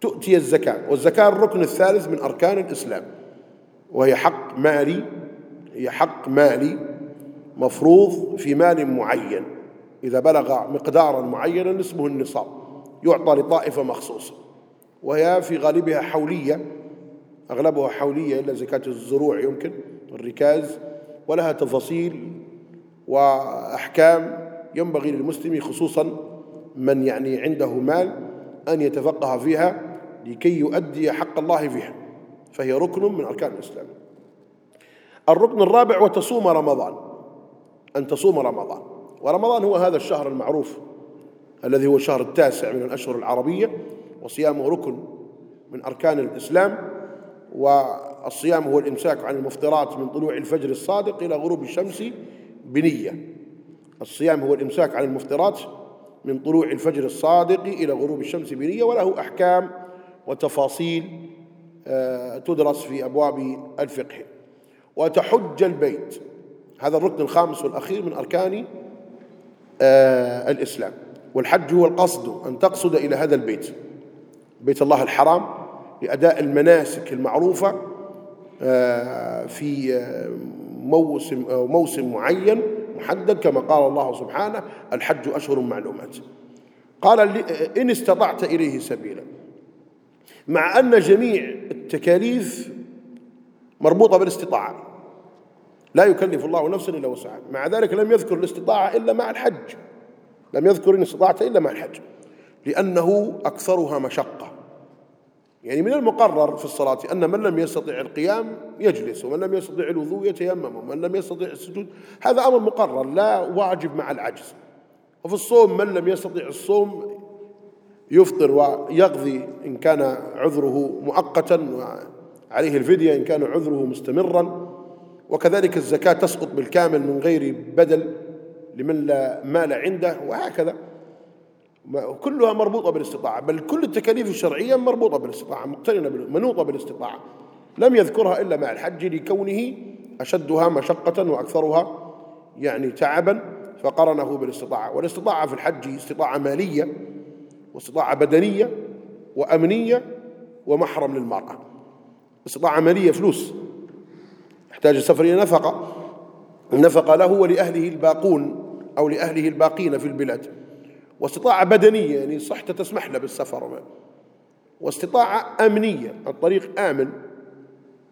تؤتي الزكاة والزكاة الركن الثالث من أركان الإسلام وهي حق مالي هي حق مالي مفروض في مال معين. إذا بلغ مقدارا معينا اسمه النصاب يعطى لطائفة مخصوصة وهي في غالبها حولية أغلبها حولية إلا زكاة الزروع يمكن الركاز ولها تفاصيل وأحكام ينبغي للمسلم خصوصا من يعني عنده مال أن يتفقه فيها لكي يؤدي حق الله فيها. فهي ركن من أركان الإسلام. الركن الرابع وتصوم رمضان. أن تصوم رمضان. ورمضان هو هذا الشهر المعروف الذي هو الشهر التاسع من الأشهر العربية وصيامه ركن من أركان الإسلام. والصيام هو الإمساك عن المفطرات من طلوع الفجر الصادق إلى غروب الشمس بنية. الصيام هو الإمساك عن المفطرات من طلوع الفجر الصادق إلى غروب الشمس بنية وله أحكام وتفاصيل آه، تدرس في أبواب الفقه. وتحج البيت. هذا الركن الخامس والأخير من أركان آه، الإسلام. والحج هو القصد أن تقصد إلى هذا البيت. بيت الله الحرام لأداء المناسك المعروفة آه، في موسم موسم معين محدد كما قال الله سبحانه الحج أشهر معلومات. قال إن استطعت إليه سبيلا. مع أن جميع التكاليف مربوطة بالاستطاعة. لا يكلف الله نفسا إلا وسعها. مع ذلك لم يذكر الاستطاعة إلا مع الحج. لم يذكر إن استطعت إلا مع الحج. لأنه أكثرها مشقة. يعني من المقرر في الصلاة أن من لم يستطع القيام يجلس ومن لم يستطع الوضوء يتيمم ومن لم يستطع السجود هذا أمر مقرر لا واجب مع العجز. وفي الصوم من لم يستطع الصوم يفطر ويقضي إن كان عذره مؤقتا وعليه الفدية إن كان عذره مستمرا. وكذلك الزكاة تسقط بالكامل من غير بدل لمن لا مال عنده وهكذا. كلها مربوطة بالاستطاعة بل كل التكاليف الشرعية مربوطة بالاستطاعة مقترنة منوطة بالاستطاعة. لم يذكرها إلا مع الحج لكونه أشدها مشقة وأكثرها يعني تعبا فقرنه بالاستطاعة. والاستطاعة في الحج استطاعة مالية واستطاعة بدنية وأمنية ومحرم للمرأة. استطاعة مالية فلوس. يحتاج السفر إلى نفقة. النفقة له ولأهله الباقون أو لأهله الباقين في البلاد. واستطاعة بدنية يعني صحته تسمح له بالسفر واستطاعة أمنية الطريق آمن.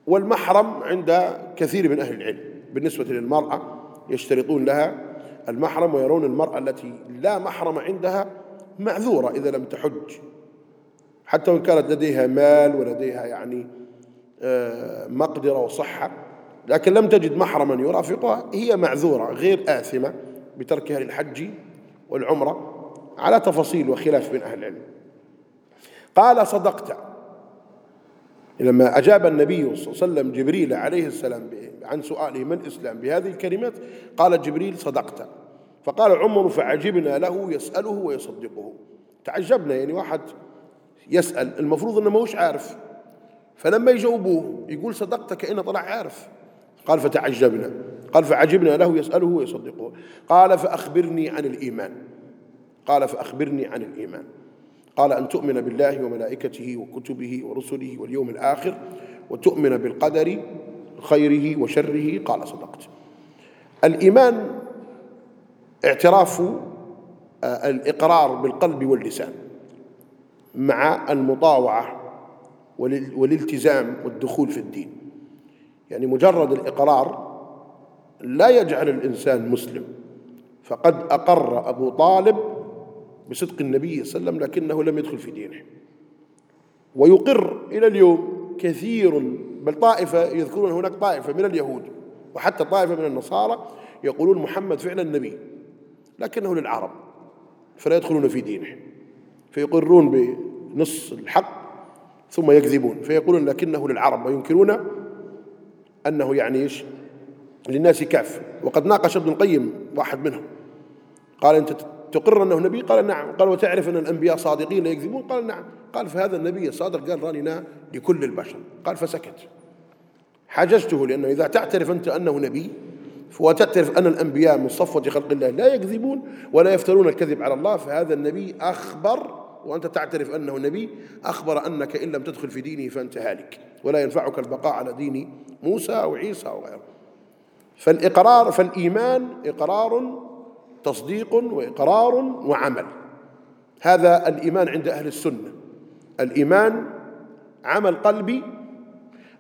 والمحرم عند كثير من أهل العلم بالنسبة للمرأة يشترطون لها المحرم ويرون المرأة التي لا محرم عندها معذورة إذا لم تحج. حتى وإن كانت لديها مال ولديها يعني آه، مقدرة وصحة لكن لم تجد محرما يرافقها هي معذورة غير آثمة بتركها للحج والعمرة. على تفاصيل وخلاف بين أهل العلم. قال صدقت. لما أجاب النبي صلى الله عليه وسلم جبريل عليه السلام عن سؤاله من الإسلام بهذه الكلمات قال جبريل صدقت. فقال عمر فعجبنا له يسأله ويصدقه. تعجبنا يعني واحد يسأل المفروض أنه ماهوش عارف. فلما يجاوبوه يقول صدقت كأنه طلع عارف. قال فتعجبنا. قال فعجبنا له يسأله ويصدقه. قال فأخبرني عن الإيمان. قال فأخبرني عن الإيمان. قال أن تؤمن بالله وملائكته وكتبه ورسله واليوم الآخر وتؤمن بالقدر خيره وشره. قال صدقت. الإيمان اعتراف آه، الإقرار بالقلب واللسان مع المطاوعة والالتزام والدخول في الدين. يعني مجرد الإقرار لا يجعل الإنسان مسلم. فقد أقر أبو طالب بصدق النبي صلى الله عليه وسلم لكنه لم يدخل في دينه. ويقر إلى اليوم كثير بل طائفة يذكرون هناك طائفة من اليهود وحتى طائفة من النصارى يقولون محمد فعلا نبي لكنه للعرب فلا يدخلون في دينه. فيقرون بنص الحق ثم يكذبون فيقولون لكنه للعرب وينكرون أنه يعني إيش؟ للناس كاف. وقد ناقش ابن القيم واحد منهم قال أنت تقر أنه نبي قال نعم. قال وتعرف أن الأنبياء صادقين لا يكذبون؟ قال نعم. قال فهذا النبي الصادق قال راني لكل البشر. قال فسكت. حججته لأنه إذا تعترف أنت أنه نبي وتعترف أن الأنبياء من صفوة خلق الله لا يكذبون ولا يفترون الكذب على الله فهذا النبي أخبر وأنت تعترف أنه نبي أخبر أنك إن لم تدخل في دينه فأنت هالك ولا ينفعك البقاء على دين موسى أو عيسى أو غيره. فالإقرار فالإيمان إقرار تصديق وإقرار وعمل. هذا الإيمان عند أهل السنة. الإيمان عمل قلبي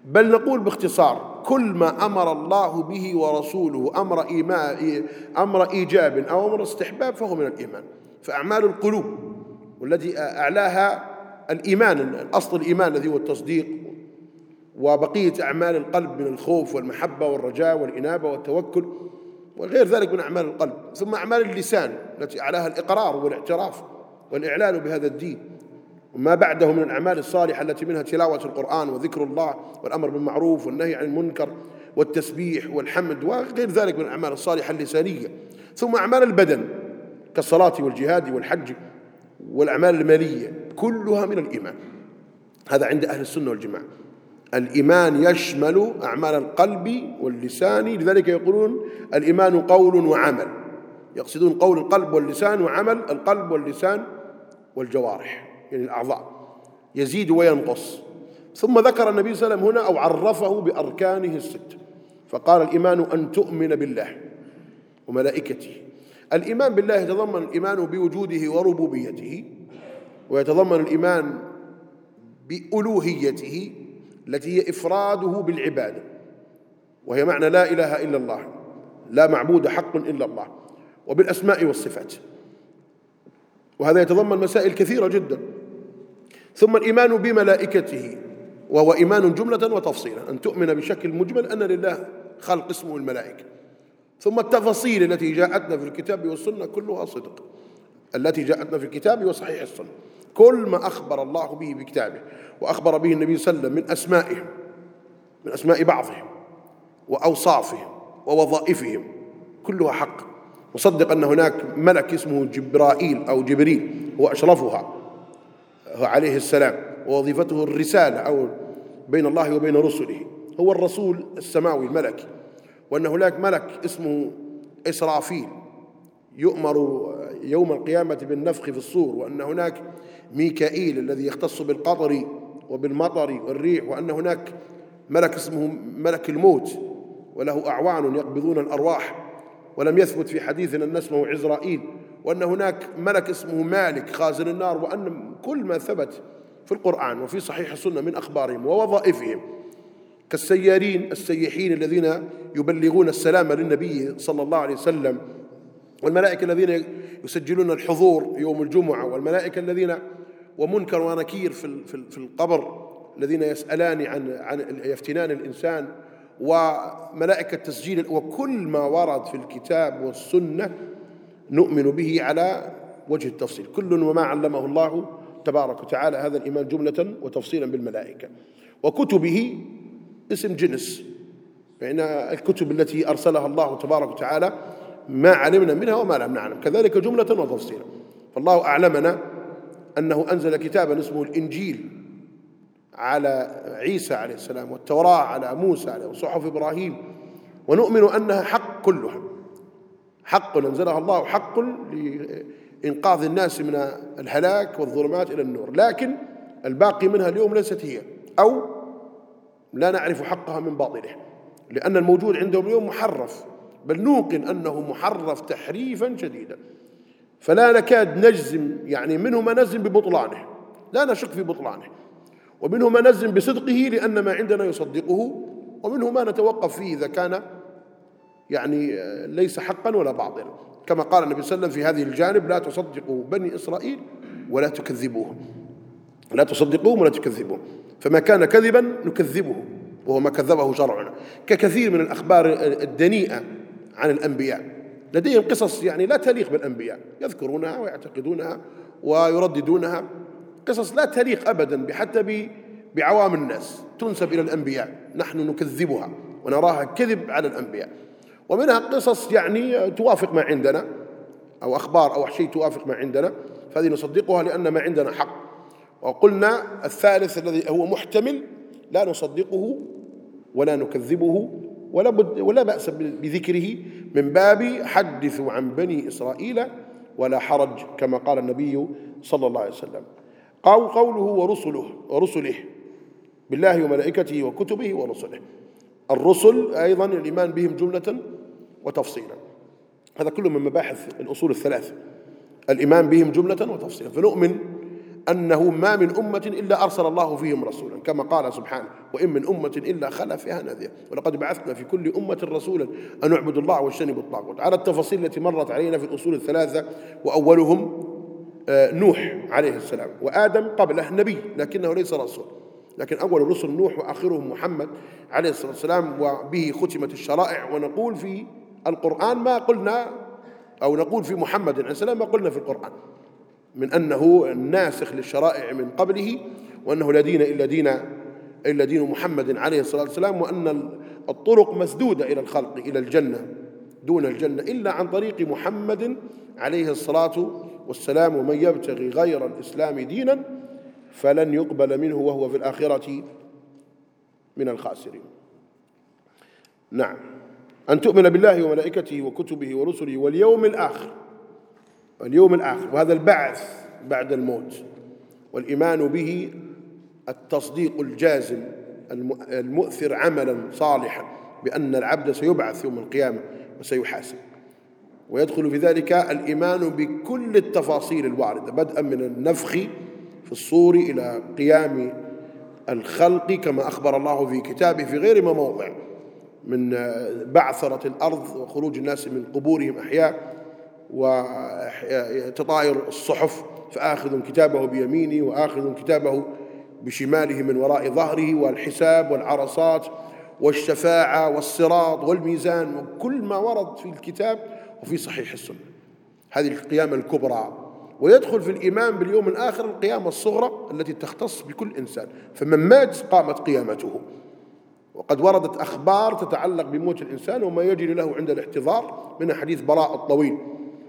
بل نقول باختصار كل ما أمر الله به ورسوله أمر, إيمان أمر إيجاب أو أمر استحباب فهو من الإيمان. فأعمال القلوب والذي أعلاها الإيمان الأصل الإيمان الذي هو التصديق وبقية أعمال القلب من الخوف والمحبة والرجاء والإنابة والتوكل. وغير ذلك من أعمال القلب ثم أعمال اللسان التي أعلاها الإقرار والاعتراف والإعلان بهذا الدين. وما بعده من الأعمال الصالحة التي منها تلاوة القرآن وذكر الله والأمر بالمعروف والنهي عن المنكر والتسبيح والحمد وغير ذلك من الأعمال الصالحة اللسانية. ثم أعمال البدن كالصلاة والجهاد والحج والأعمال المالية كلها من الإيمان. هذا عند أهل السنة والجماعة. الإيمان يشمل أعمال القلب واللسان لذلك يقولون الإيمان قول وعمل. يقصدون قول القلب واللسان وعمل القلب واللسان والجوارح يعني الأعضاء. يزيد وينقص. ثم ذكر النبي صلى الله عليه وسلم هنا أو عرفه بأركانه الست. فقال الإيمان أن تؤمن بالله وملائكته. الإيمان بالله يتضمن الإيمان بوجوده وربوبيته ويتضمن الإيمان بألوهيته التي هي إفراده بالعبادة وهي معنى لا إله إلا الله لا معبود حق إلا الله وبالأسماء والصفات. وهذا يتضمن مسائل كثيرة جدا. ثم الإيمان بملائكته وهو إيمان جملة وتفصيلا. أن تؤمن بشكل مجمل أن لله خلق اسمه الملائكة. ثم التفاصيل التي جاءتنا في الكتاب والسنة كلها صدق. التي جاءتنا في الكتاب وصحيح السنة. كل ما أخبر الله به بكتابه وأخبر به النبي صلى الله عليه وسلم من أسمائهم من أسماء بعضهم وأوصافهم ووظائفهم كلها حق. وصدق أن هناك ملك اسمه جبرائيل أو جبريل هو أشرفها عليه السلام ووظيفته الرسالة أو بين الله وبين رسله. هو الرسول السماوي الملكي وأن هناك ملك اسمه إسرافيل يؤمر يوم القيامة بالنفخ في الصور وأن هناك ميكائيل الذي يختص بالقطر وبالمطر والريح وأن هناك ملك اسمه ملك الموت وله أعوان يقبضون الأرواح ولم يثبت في حديث أن اسمه عزرائيل وأن هناك ملك اسمه مالك خازن النار وأن كل ما ثبت في القرآن وفي صحيح السنة من أخبارهم ووظائفهم كالسيارين السيحين الذين يبلغون السلام للنبي صلى الله عليه وسلم والملائكة الذين يسجلون الحضور يوم الجمعة والملائكة الذين ومنكر ونكير في في القبر الذين يسألان عن عن يفتنان الإنسان وملائكة تسجيل وكل ما ورد في الكتاب والسنة نؤمن به على وجه التفصيل. كل وما علمه الله تبارك وتعالى هذا الإيمان جملة وتفصيلا بالملائكة. وكتبه اسم جنس فإن الكتب التي أرسلها الله تبارك وتعالى ما علمنا منها وما لم نعلم. كذلك جملة وتفصيلا. فالله أعلمنا أنه أنزل كتابا اسمه الإنجيل على عيسى عليه السلام والتوراة على موسى عليه وصحف إبراهيم. ونؤمن أنها حق كلها. حق أنزلها الله حق لإنقاذ الناس من الهلاك والظلمات إلى النور. لكن الباقي منها اليوم ليست هي. أو لا نعرف حقها من باطله. لأن الموجود عندهم اليوم محرف. بل نوقن أنه محرف تحريفا شديدا. فلا نكاد نجزم يعني منه ما نجزم ببطلانه. لا نشك في بطلانه. ومنه ما نجزم بصدقه لأن ما عندنا يصدقه. ومنه ما نتوقف فيه إذا كان يعني ليس حقا ولا باطلا. كما قال النبي صلى الله عليه وسلم في هذه الجانب لا تصدقوا بني إسرائيل ولا تكذبوهم. لا تصدقوهم ولا تكذبوهم. فما كان كذبا نكذبه وهو ما كذبه شرعنا. ككثير من الأخبار الدنيئة عن الأنبياء. لديهم قصص يعني لا تليق بالأنبياء يذكرونها ويعتقدونها ويرددونها. قصص لا تليق أبدا حتى بعوام الناس. تنسب إلى الأنبياء. نحن نكذبها ونراها كذب على الأنبياء. ومنها قصص يعني توافق ما عندنا أو أخبار أو شيء توافق ما عندنا. فهذه نصدقها لأن ما عندنا حق. وقلنا الثالث الذي هو محتمل لا نصدقه ولا نكذبه ولا, بد ولا بأس بذكره من باب حدثوا عن بني إسرائيل ولا حرج كما قال النبي صلى الله عليه وسلم. قال قوله ورسله ورسله بالله وملائكته وكتبه ورسله. الرسل أيضا الإيمان بهم جملة وتفصيلا. هذا كله من مباحث الأصول الثلاث. الإيمان بهم جملة وتفصيلا. فنؤمن أنه ما من أمة إلا أرسل الله فيهم رسولا كما قال سبحانه وإن من أمة إلا خلا فيها نذير. ولقد بعثنا في كل أمة رسولا أن اعبدوا الله واجتنبوا الطاغوت. على التفاصيل التي مرت علينا في الأصول الثلاثة وأولهم آه، نوح عليه السلام وآدم قبله نبي لكنه ليس رسول. لكن أول الرسل نوح وآخرهم محمد عليه الصلاة والسلام وبه ختمت الشرائع. ونقول في القرآن ما قلنا أو نقول في محمد عليه السلام ما قلنا في القرآن. من أنه الناسخ للشرائع من قبله وأنه لا دين إلا دين إلا دين محمد عليه الصلاة والسلام وأن الطرق مسدودة إلى الخلق إلى الجنة دون الجنة إلا عن طريق محمد عليه الصلاة والسلام ومن يبتغي غير الإسلام دينا فلن يقبل منه وهو في الآخرة من الخاسرين. نعم. أن تؤمن بالله وملائكته وكتبه ورسله واليوم الآخر. اليوم الآخر وهذا البعث بعد الموت والإيمان به التصديق الجازم المؤثر عملا صالحا بأن العبد سيبعث يوم القيامة وسيحاسب. ويدخل في ذلك الإيمان بكل التفاصيل الواردة بدءا من النفخ في الصور إلى قيام الخلق كما أخبر الله في كتابه في غير ما موضع من بعثرة الأرض وخروج الناس من قبورهم أحياء. وتطاير الصحف فآخذ كتابه بيمينه وآخذ كتابه بشماله من وراء ظهره والحساب والعرصات والشفاعة والصراط والميزان وكل ما ورد في الكتاب وفي صحيح السنة. هذه القيامة الكبرى. ويدخل في الإيمان باليوم الآخر القيامة الصغرى التي تختص بكل إنسان. فمن مات قامت قيامته. وقد وردت أخبار تتعلق بموت الإنسان وما يجري له عند الاحتضار من حديث براء الطويل.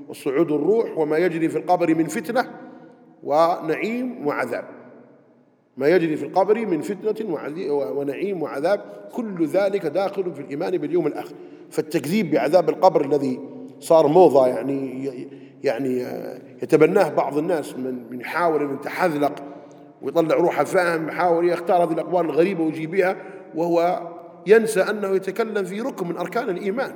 وصعود الروح وما يجري في القبر من فتنة ونعيم وعذاب. ما يجري في القبر من فتنة ونعيم وعذاب كل ذلك داخل في الإيمان باليوم الآخر. فالتكذيب بعذاب القبر الذي صار موضة يعني يعني يتبناه بعض الناس من من يحاول أن يتحذلق ويطلع روحه فاهم يحاول يختار هذه الأقوال الغريبة ويجي بها وهو ينسى أنه يتكلم في ركن من أركان الإيمان.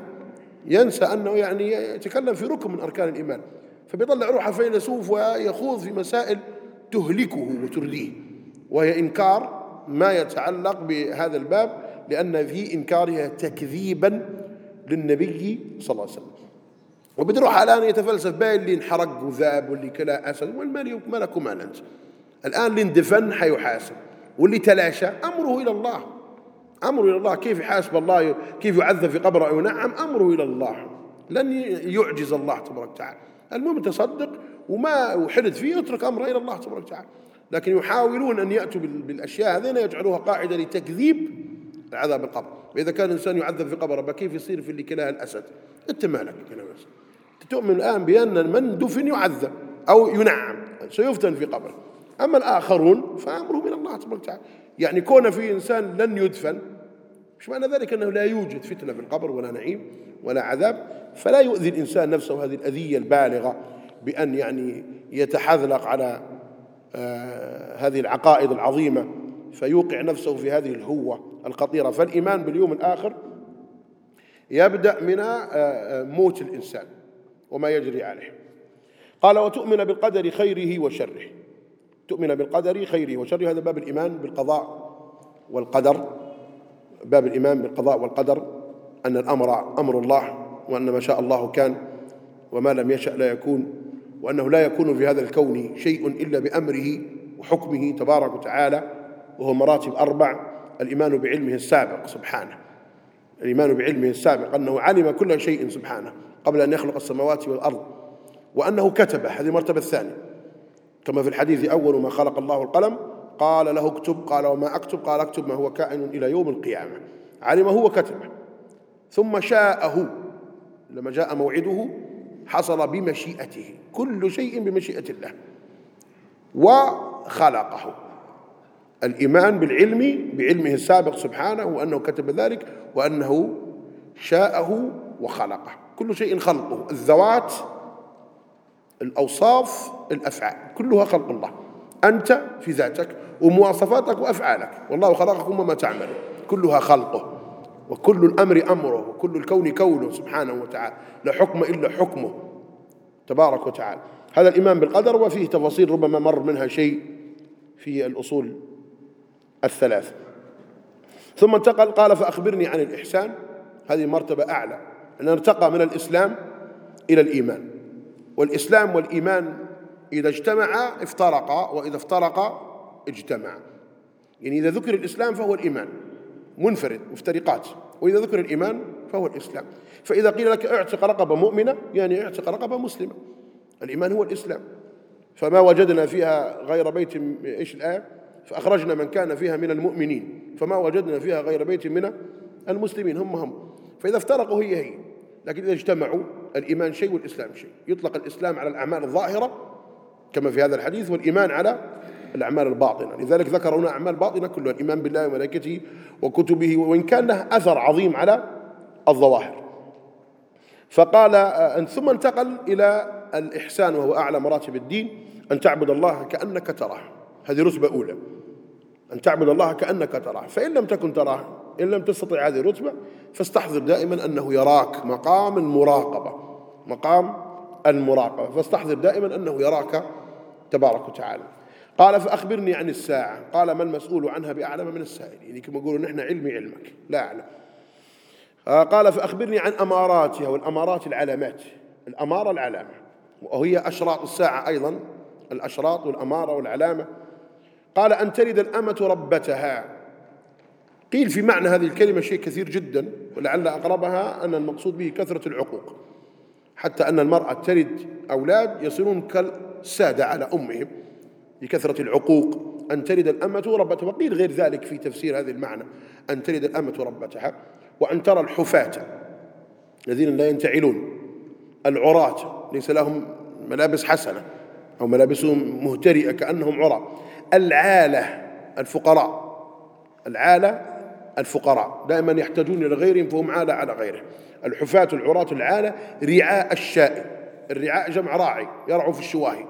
ينسى أنه يعني يتكلم في ركن من أركان الإيمان. فبيطلع روحه فيلسوف ويخوض في مسائل تهلكه وترديه وهي إنكار ما يتعلق بهذا الباب لأن في إنكارها تكذيبا للنبي صلى الله عليه وسلم. وبتروح الآن يتفلسف باين اللي انحرق وذاب واللي كلا أسد والمال ملك مال أنت. الآن اللي اندفن حيحاسب واللي تلاشى أمره إلى الله. أمره إلى الله. كيف يحاسب الله؟ كيف يعذب في قبره؟ أو نعم أمره إلى الله. لن يعجز الله تبارك وتعالى. المهم تصدق وما وحدث فيه اترك أمره إلى الله تبارك وتعالى. لكن يحاولون أن يأتوا بالأشياء هذين يجعلوها قاعدة لتكذيب عذاب القبر. فإذا كان الإنسان يعذب في قبره كيف يصير في اللي كلاه الأسد؟ أنت مالك كلاه الأسد. تؤمن الآن بأن من دفن يعذب أو ينعم سيفتن في قبره. أما الآخرون فأمره من الله تبارك وتعالى. يعني كون في إنسان لن يدفن مش معنى ذلك أنه لا يوجد فتنة في القبر ولا نعيم ولا عذاب فلا يؤذي الإنسان نفسه هذه الأذية البالغة بأن يعني يتحذلق على آه هذه العقائد العظيمة فيوقع نفسه في هذه الهوة الخطيرة. فالإيمان باليوم الآخر يبدأ من آه, آه، موت الإنسان وما يجري عليه. قال وتؤمن بالقدر خيره وشره. تؤمن بالقدر خيره وشره هذا باب الإيمان بالقضاء والقدر. باب الإيمان بالقضاء والقدر أن الأمر أمر الله وأن ما شاء الله كان وما لم يشأ لا يكون وأنه لا يكون في هذا الكون شيء إلا بأمره وحكمه تبارك وتعالى وهو مراتب أربع الإيمان بعلمه السابق سبحانه. الإيمان بعلمه السابق أنه علم كل شيء سبحانه قبل أن يخلق السماوات والأرض وأنه كتبه هذه المرتبة الثانية. كما في الحديث أول ما خلق الله القلم قال له اكتب قال وما أكتب؟ قال اكتب ما هو كائن إلى يوم القيامة. علمه وكتبه ثم شاءه لما جاء موعده حصل بمشيئته كل شيء بمشيئة الله. وخلقه. الإيمان بالعلم بعلمه السابق سبحانه وأنه كتب ذلك وأنه شاءه وخلقه. كل شيء خلقه. الذوات الأوصاف الأفعال كلها خلق الله. أنت في ذاتك ومواصفاتك وأفعالك. والله خلقكم وما تعملون. كلها خلقه. وكل الأمر أمره. وكل الكون كونه سبحانه وتعالى. لا حكم إلا حكمه. تبارك وتعالى. هذا الإيمان بالقدر وفيه تفاصيل ربما مر منها شيء في الأصول الثلاث. ثم انتقل قال فأخبرني عن الإحسان. هذه مرتبة أعلى. أن ارتقى من الإسلام إلى الإيمان. والإسلام والإيمان إذا اجتمعا افترقا وإذا افترقا اجتمعا يعني إذا ذكر الإسلام فهو الإيمان منفرد مفترقات. وإذا ذكر الإيمان فهو الإسلام. فإذا قيل لك اعتق رقبة مؤمنة يعني اعتق رقبة مسلمة. الإيمان هو الإسلام. فما وجدنا فيها غير بيت إيش الآية؟ فأخرجنا من كان فيها من المؤمنين. فما وجدنا فيها غير بيت من المسلمين. هم هم. فإذا افترقوا هي هي. لكن إذا اجتمعوا الإيمان شيء والإسلام شيء. يطلق الإسلام على الأعمال الظاهرة كما في هذا الحديث والإيمان على الأعمال الباطنة. لذلك ذكر هنا أعمال باطنة كلها الإيمان بالله وملائكته وكتبه وإن كان له أثر عظيم على الظواهر. فقال أن ثم انتقل إلى الإحسان وهو أعلى مراتب الدين أن تعبد الله كأنك تراه. هذه رتبة أولى. أن تعبد الله كأنك تراه. فإن لم تكن تراه إن لم تستطع هذه الرتبة فاستحضر دائما أنه يراك مقام المراقبة. مقام المراقبة. فاستحضر دائما أنه يراك تبارك وتعالى. قال فأخبرني عن الساعة. قال ما المسؤول عنها بأعلم من السائل. يعني كما يقولون نحن علمي علمك. لا أعلم. آه، قال فأخبرني عن أماراتها والأمارات العلامات. الأمارة العلامة. وهي أشراط الساعة أيضا. الأشراط والأمارة والعلامة. قال أن تلد الأمة ربتها. قيل في معنى هذه الكلمة شيء كثير جدا ولعل أقربها أن المقصود به كثرة العقوق حتى أن المرأة تلد أولاد يصيرون كالسادة على أمهم لكثرة العقوق. أن تلد الأمة ربتها وقيل غير ذلك في تفسير هذه المعنى أن تلد الأمة ربتها وأن ترى الحفاة الذين لا ينتعلون العراة ليس لهم ملابس حسنة أو ملابسهم مهترئة كأنهم عراة العالة الفقراء العالة الفقراء. دائما يحتاجون إلى غيرهم فهم عالة على غيره. الحفاة العراة العالة رعاء الشاء الرعاء جمع راعي يرعوا في الشواهي.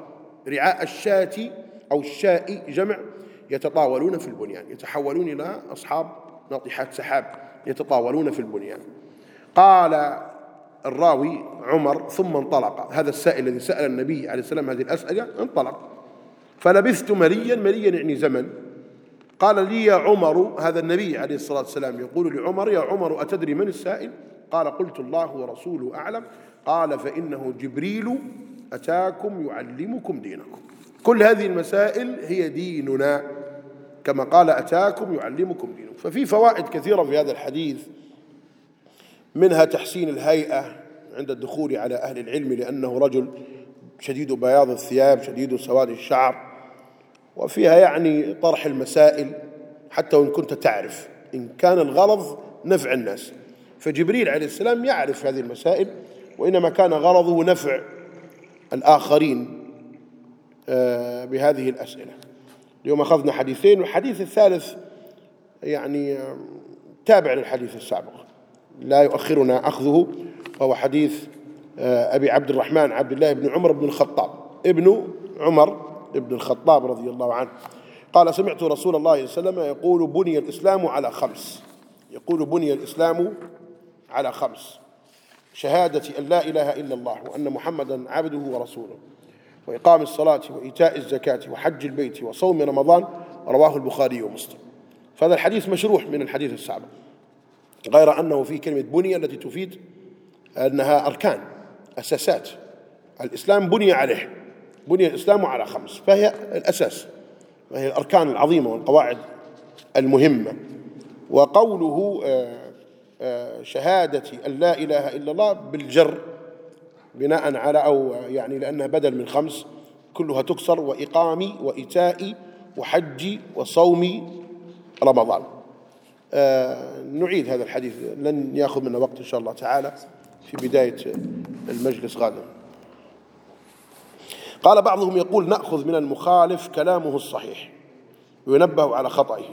رعاء الشاة أو الشاء جمع يتطاولون في البنيان. يتحولون إلى أصحاب ناطحات سحاب يتطاولون في البنيان. قال الراوي عمر ثم انطلق. هذا السائل الذي سأل النبي عليه السلام هذه الأسئلة انطلق. فلبثت مليا مليا يعني زمن. قال لي يا عمر هذا النبي عليه الصلاة والسلام يقول لعمر يا عمر أتدري من السائل؟ قال قلت الله ورسوله أعلم. قال فإنه جبريل أتاكم يعلمكم دينكم. كل هذه المسائل هي ديننا. كما قال أتاكم يعلمكم دينكم. ففي فوائد كثيرة في هذا الحديث منها تحسين الهيئة عند الدخول على أهل العلم لأنه رجل شديد بياض الثياب شديد سواد الشعر. وفيها يعني طرح المسائل حتى وإن كنت تعرف. إن كان الغرض نفع الناس. فجبريل عليه السلام يعرف هذه المسائل وإنما كان غرضه نفع الآخرين آه، بهذه الأسئلة. اليوم أخذنا حديثين والحديث الثالث يعني آه، تابع للحديث السابق. لا يؤخرنا أخذه وهو حديث آه، أبي عبد الرحمن عبد الله بن عمر بن الخطاب. ابن عمر بن الخطاب رضي الله عنه. قال سمعت رسول الله صلى الله عليه وسلم يقول بني الإسلام على خمس. يقول بني الإسلام على خمس. شهادة أن لا إله إلا الله وأن محمدا عبده ورسوله. وإقام الصلاة وإيتاء الزكاة وحج البيت وصوم رمضان. رواه البخاري ومسلم. فهذا الحديث مشروح من الحديث السابق. غير أنه في كلمة بني التي تفيد أنها أركان أساسات. الإسلام بني عليه. بني الإسلام على خمس فهي الأساس وهي الأركان العظيمة والقواعد المهمة. وقوله آه، آه، شهادة أن لا إله إلا الله بالجر بناء على أو يعني لأنها بدل من خمس كلها تكسر وإقام وإيتاء وحج وصوم رمضان. آه نعيد هذا الحديث لن يأخذ منا وقت إن شاء الله تعالى في بداية المجلس غدا قال بعضهم يقول نأخذ من المخالف كلامه الصحيح وينبه على خطئه.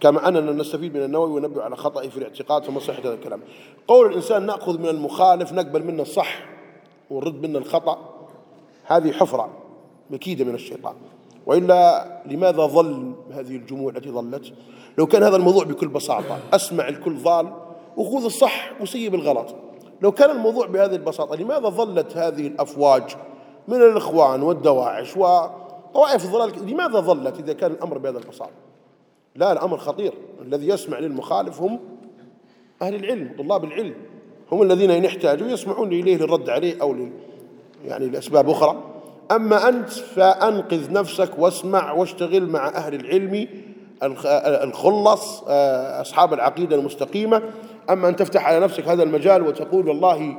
كما أننا نستفيد من النووي وينبه على خطئه في الاعتقاد فما صحة هذا الكلام. قول الإنسان نأخذ من المخالف نقبل منه الصح ونرد منه الخطأ هذه حفرة مكيدة من الشيطان. وإلا لماذا ظل هذه الجموع التي ظلت؟ لو كان هذا الموضوع بكل بساطة أسمع الكل ضال وخذ الصح وسيب الغلط. لو كان الموضوع بهذه البساطة لماذا ظلت هذه الأفواج من الإخوان والدواعش وطوائف الضلال. لماذا ظلت إذا كان الأمر بهذا البساطة لا الأمر خطير. الذي يسمع للمخالف هم أهل العلم طلاب العلم. هم الذين إن احتاجوا يسمعون إليه للرد عليه أو يعني لأسباب أخرى. أما أنت فأنقذ نفسك واسمع واشتغل مع أهل العلم الخلص آه، أصحاب العقيدة المستقيمة. أما أن تفتح على نفسك هذا المجال وتقول والله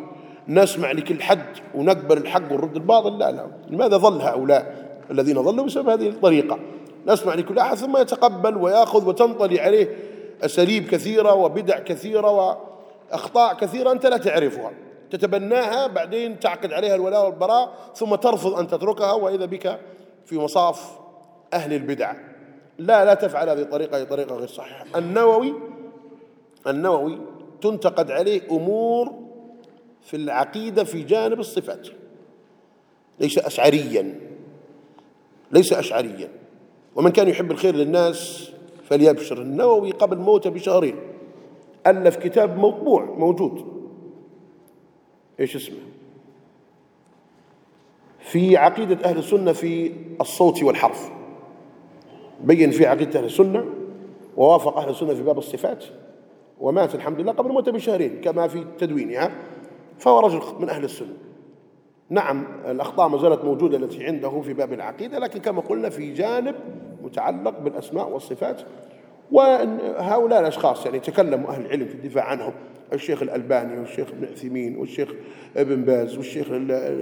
نسمع لكل حد ونقبل الحق ونرد الباطل؟ لا لا. لماذا ظل هؤلاء الذين ظلوا بسبب هذه الطريقة؟ نسمع لكل أحد ثم يتقبل ويأخذ وتنطلي عليه أساليب كثيرة وبدع كثيرة وأخطاء كثيرة أنت لا تعرفها. تتبناها بعدين تعقد عليها الولاء والبراء ثم ترفض أن تتركها وإذا بك في مصاف أهل البدع. لا لا تفعل هذه الطريقة هي طريقة غير صحيحة. النووي النووي تنتقد عليه أمور في العقيدة في جانب الصفات. ليس أشعريا. ليس أشعريا. ومن كان يحب الخير للناس فليبشر. النووي قبل موته بشهرين. ألف كتاب مطبوع موجود. إيش اسمه؟ في عقيدة أهل السنة في الصوت والحرف. بين في عقيدة أهل السنة ووافق أهل السنة في باب الصفات. ومات الحمد لله قبل موته بشهرين كما في تدوينها. فهو رجل من أهل السنة. نعم الأخطاء ما زالت موجودة التي عنده في باب العقيدة لكن كما قلنا في جانب متعلق بالأسماء والصفات وهؤلاء الأشخاص يعني تكلموا أهل العلم في الدفاع عنهم الشيخ الألباني والشيخ ابن عثيمين والشيخ ابن باز والشيخ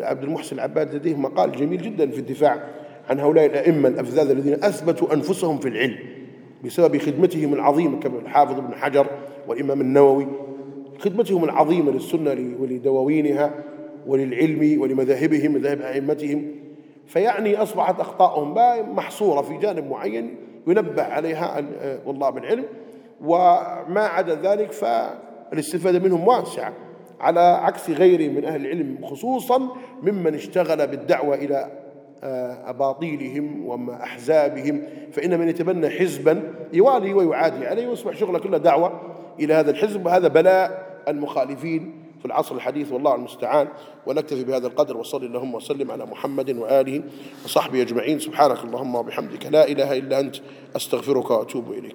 عبد المحسن العباد لديه مقال جميل جدا في الدفاع عن هؤلاء الأئمة الأفذاذ الذين أثبتوا أنفسهم في العلم بسبب خدمتهم العظيمة كما الحافظ ابن حجر والإمام النووي خدمتهم العظيمة للسنة ولدواوينها وللعلم ولمذاهبهم مذاهب أئمتهم. فيعني أصبحت أخطاءهم محصورة في جانب معين ينبه عليها طلاب العلم وما عدا ذلك فالاستفادة منهم واسعة على عكس غيرهم من أهل العلم خصوصا ممن اشتغل بالدعوة إلى آه، أباطيلهم وأحزابهم فإن من يتبنى حزبا يوالي ويعادي عليه ويصبح شغله كله دعوة إلى هذا الحزب. وهذا بلاء المخالفين في العصر الحديث والله المستعان ونكتفي بهذا القدر وصلي اللهم وسلم على محمد وآله وصحبه أجمعين. سبحانك اللهم وبحمدك لا إله إلا أنت أستغفرك وأتوب إليك.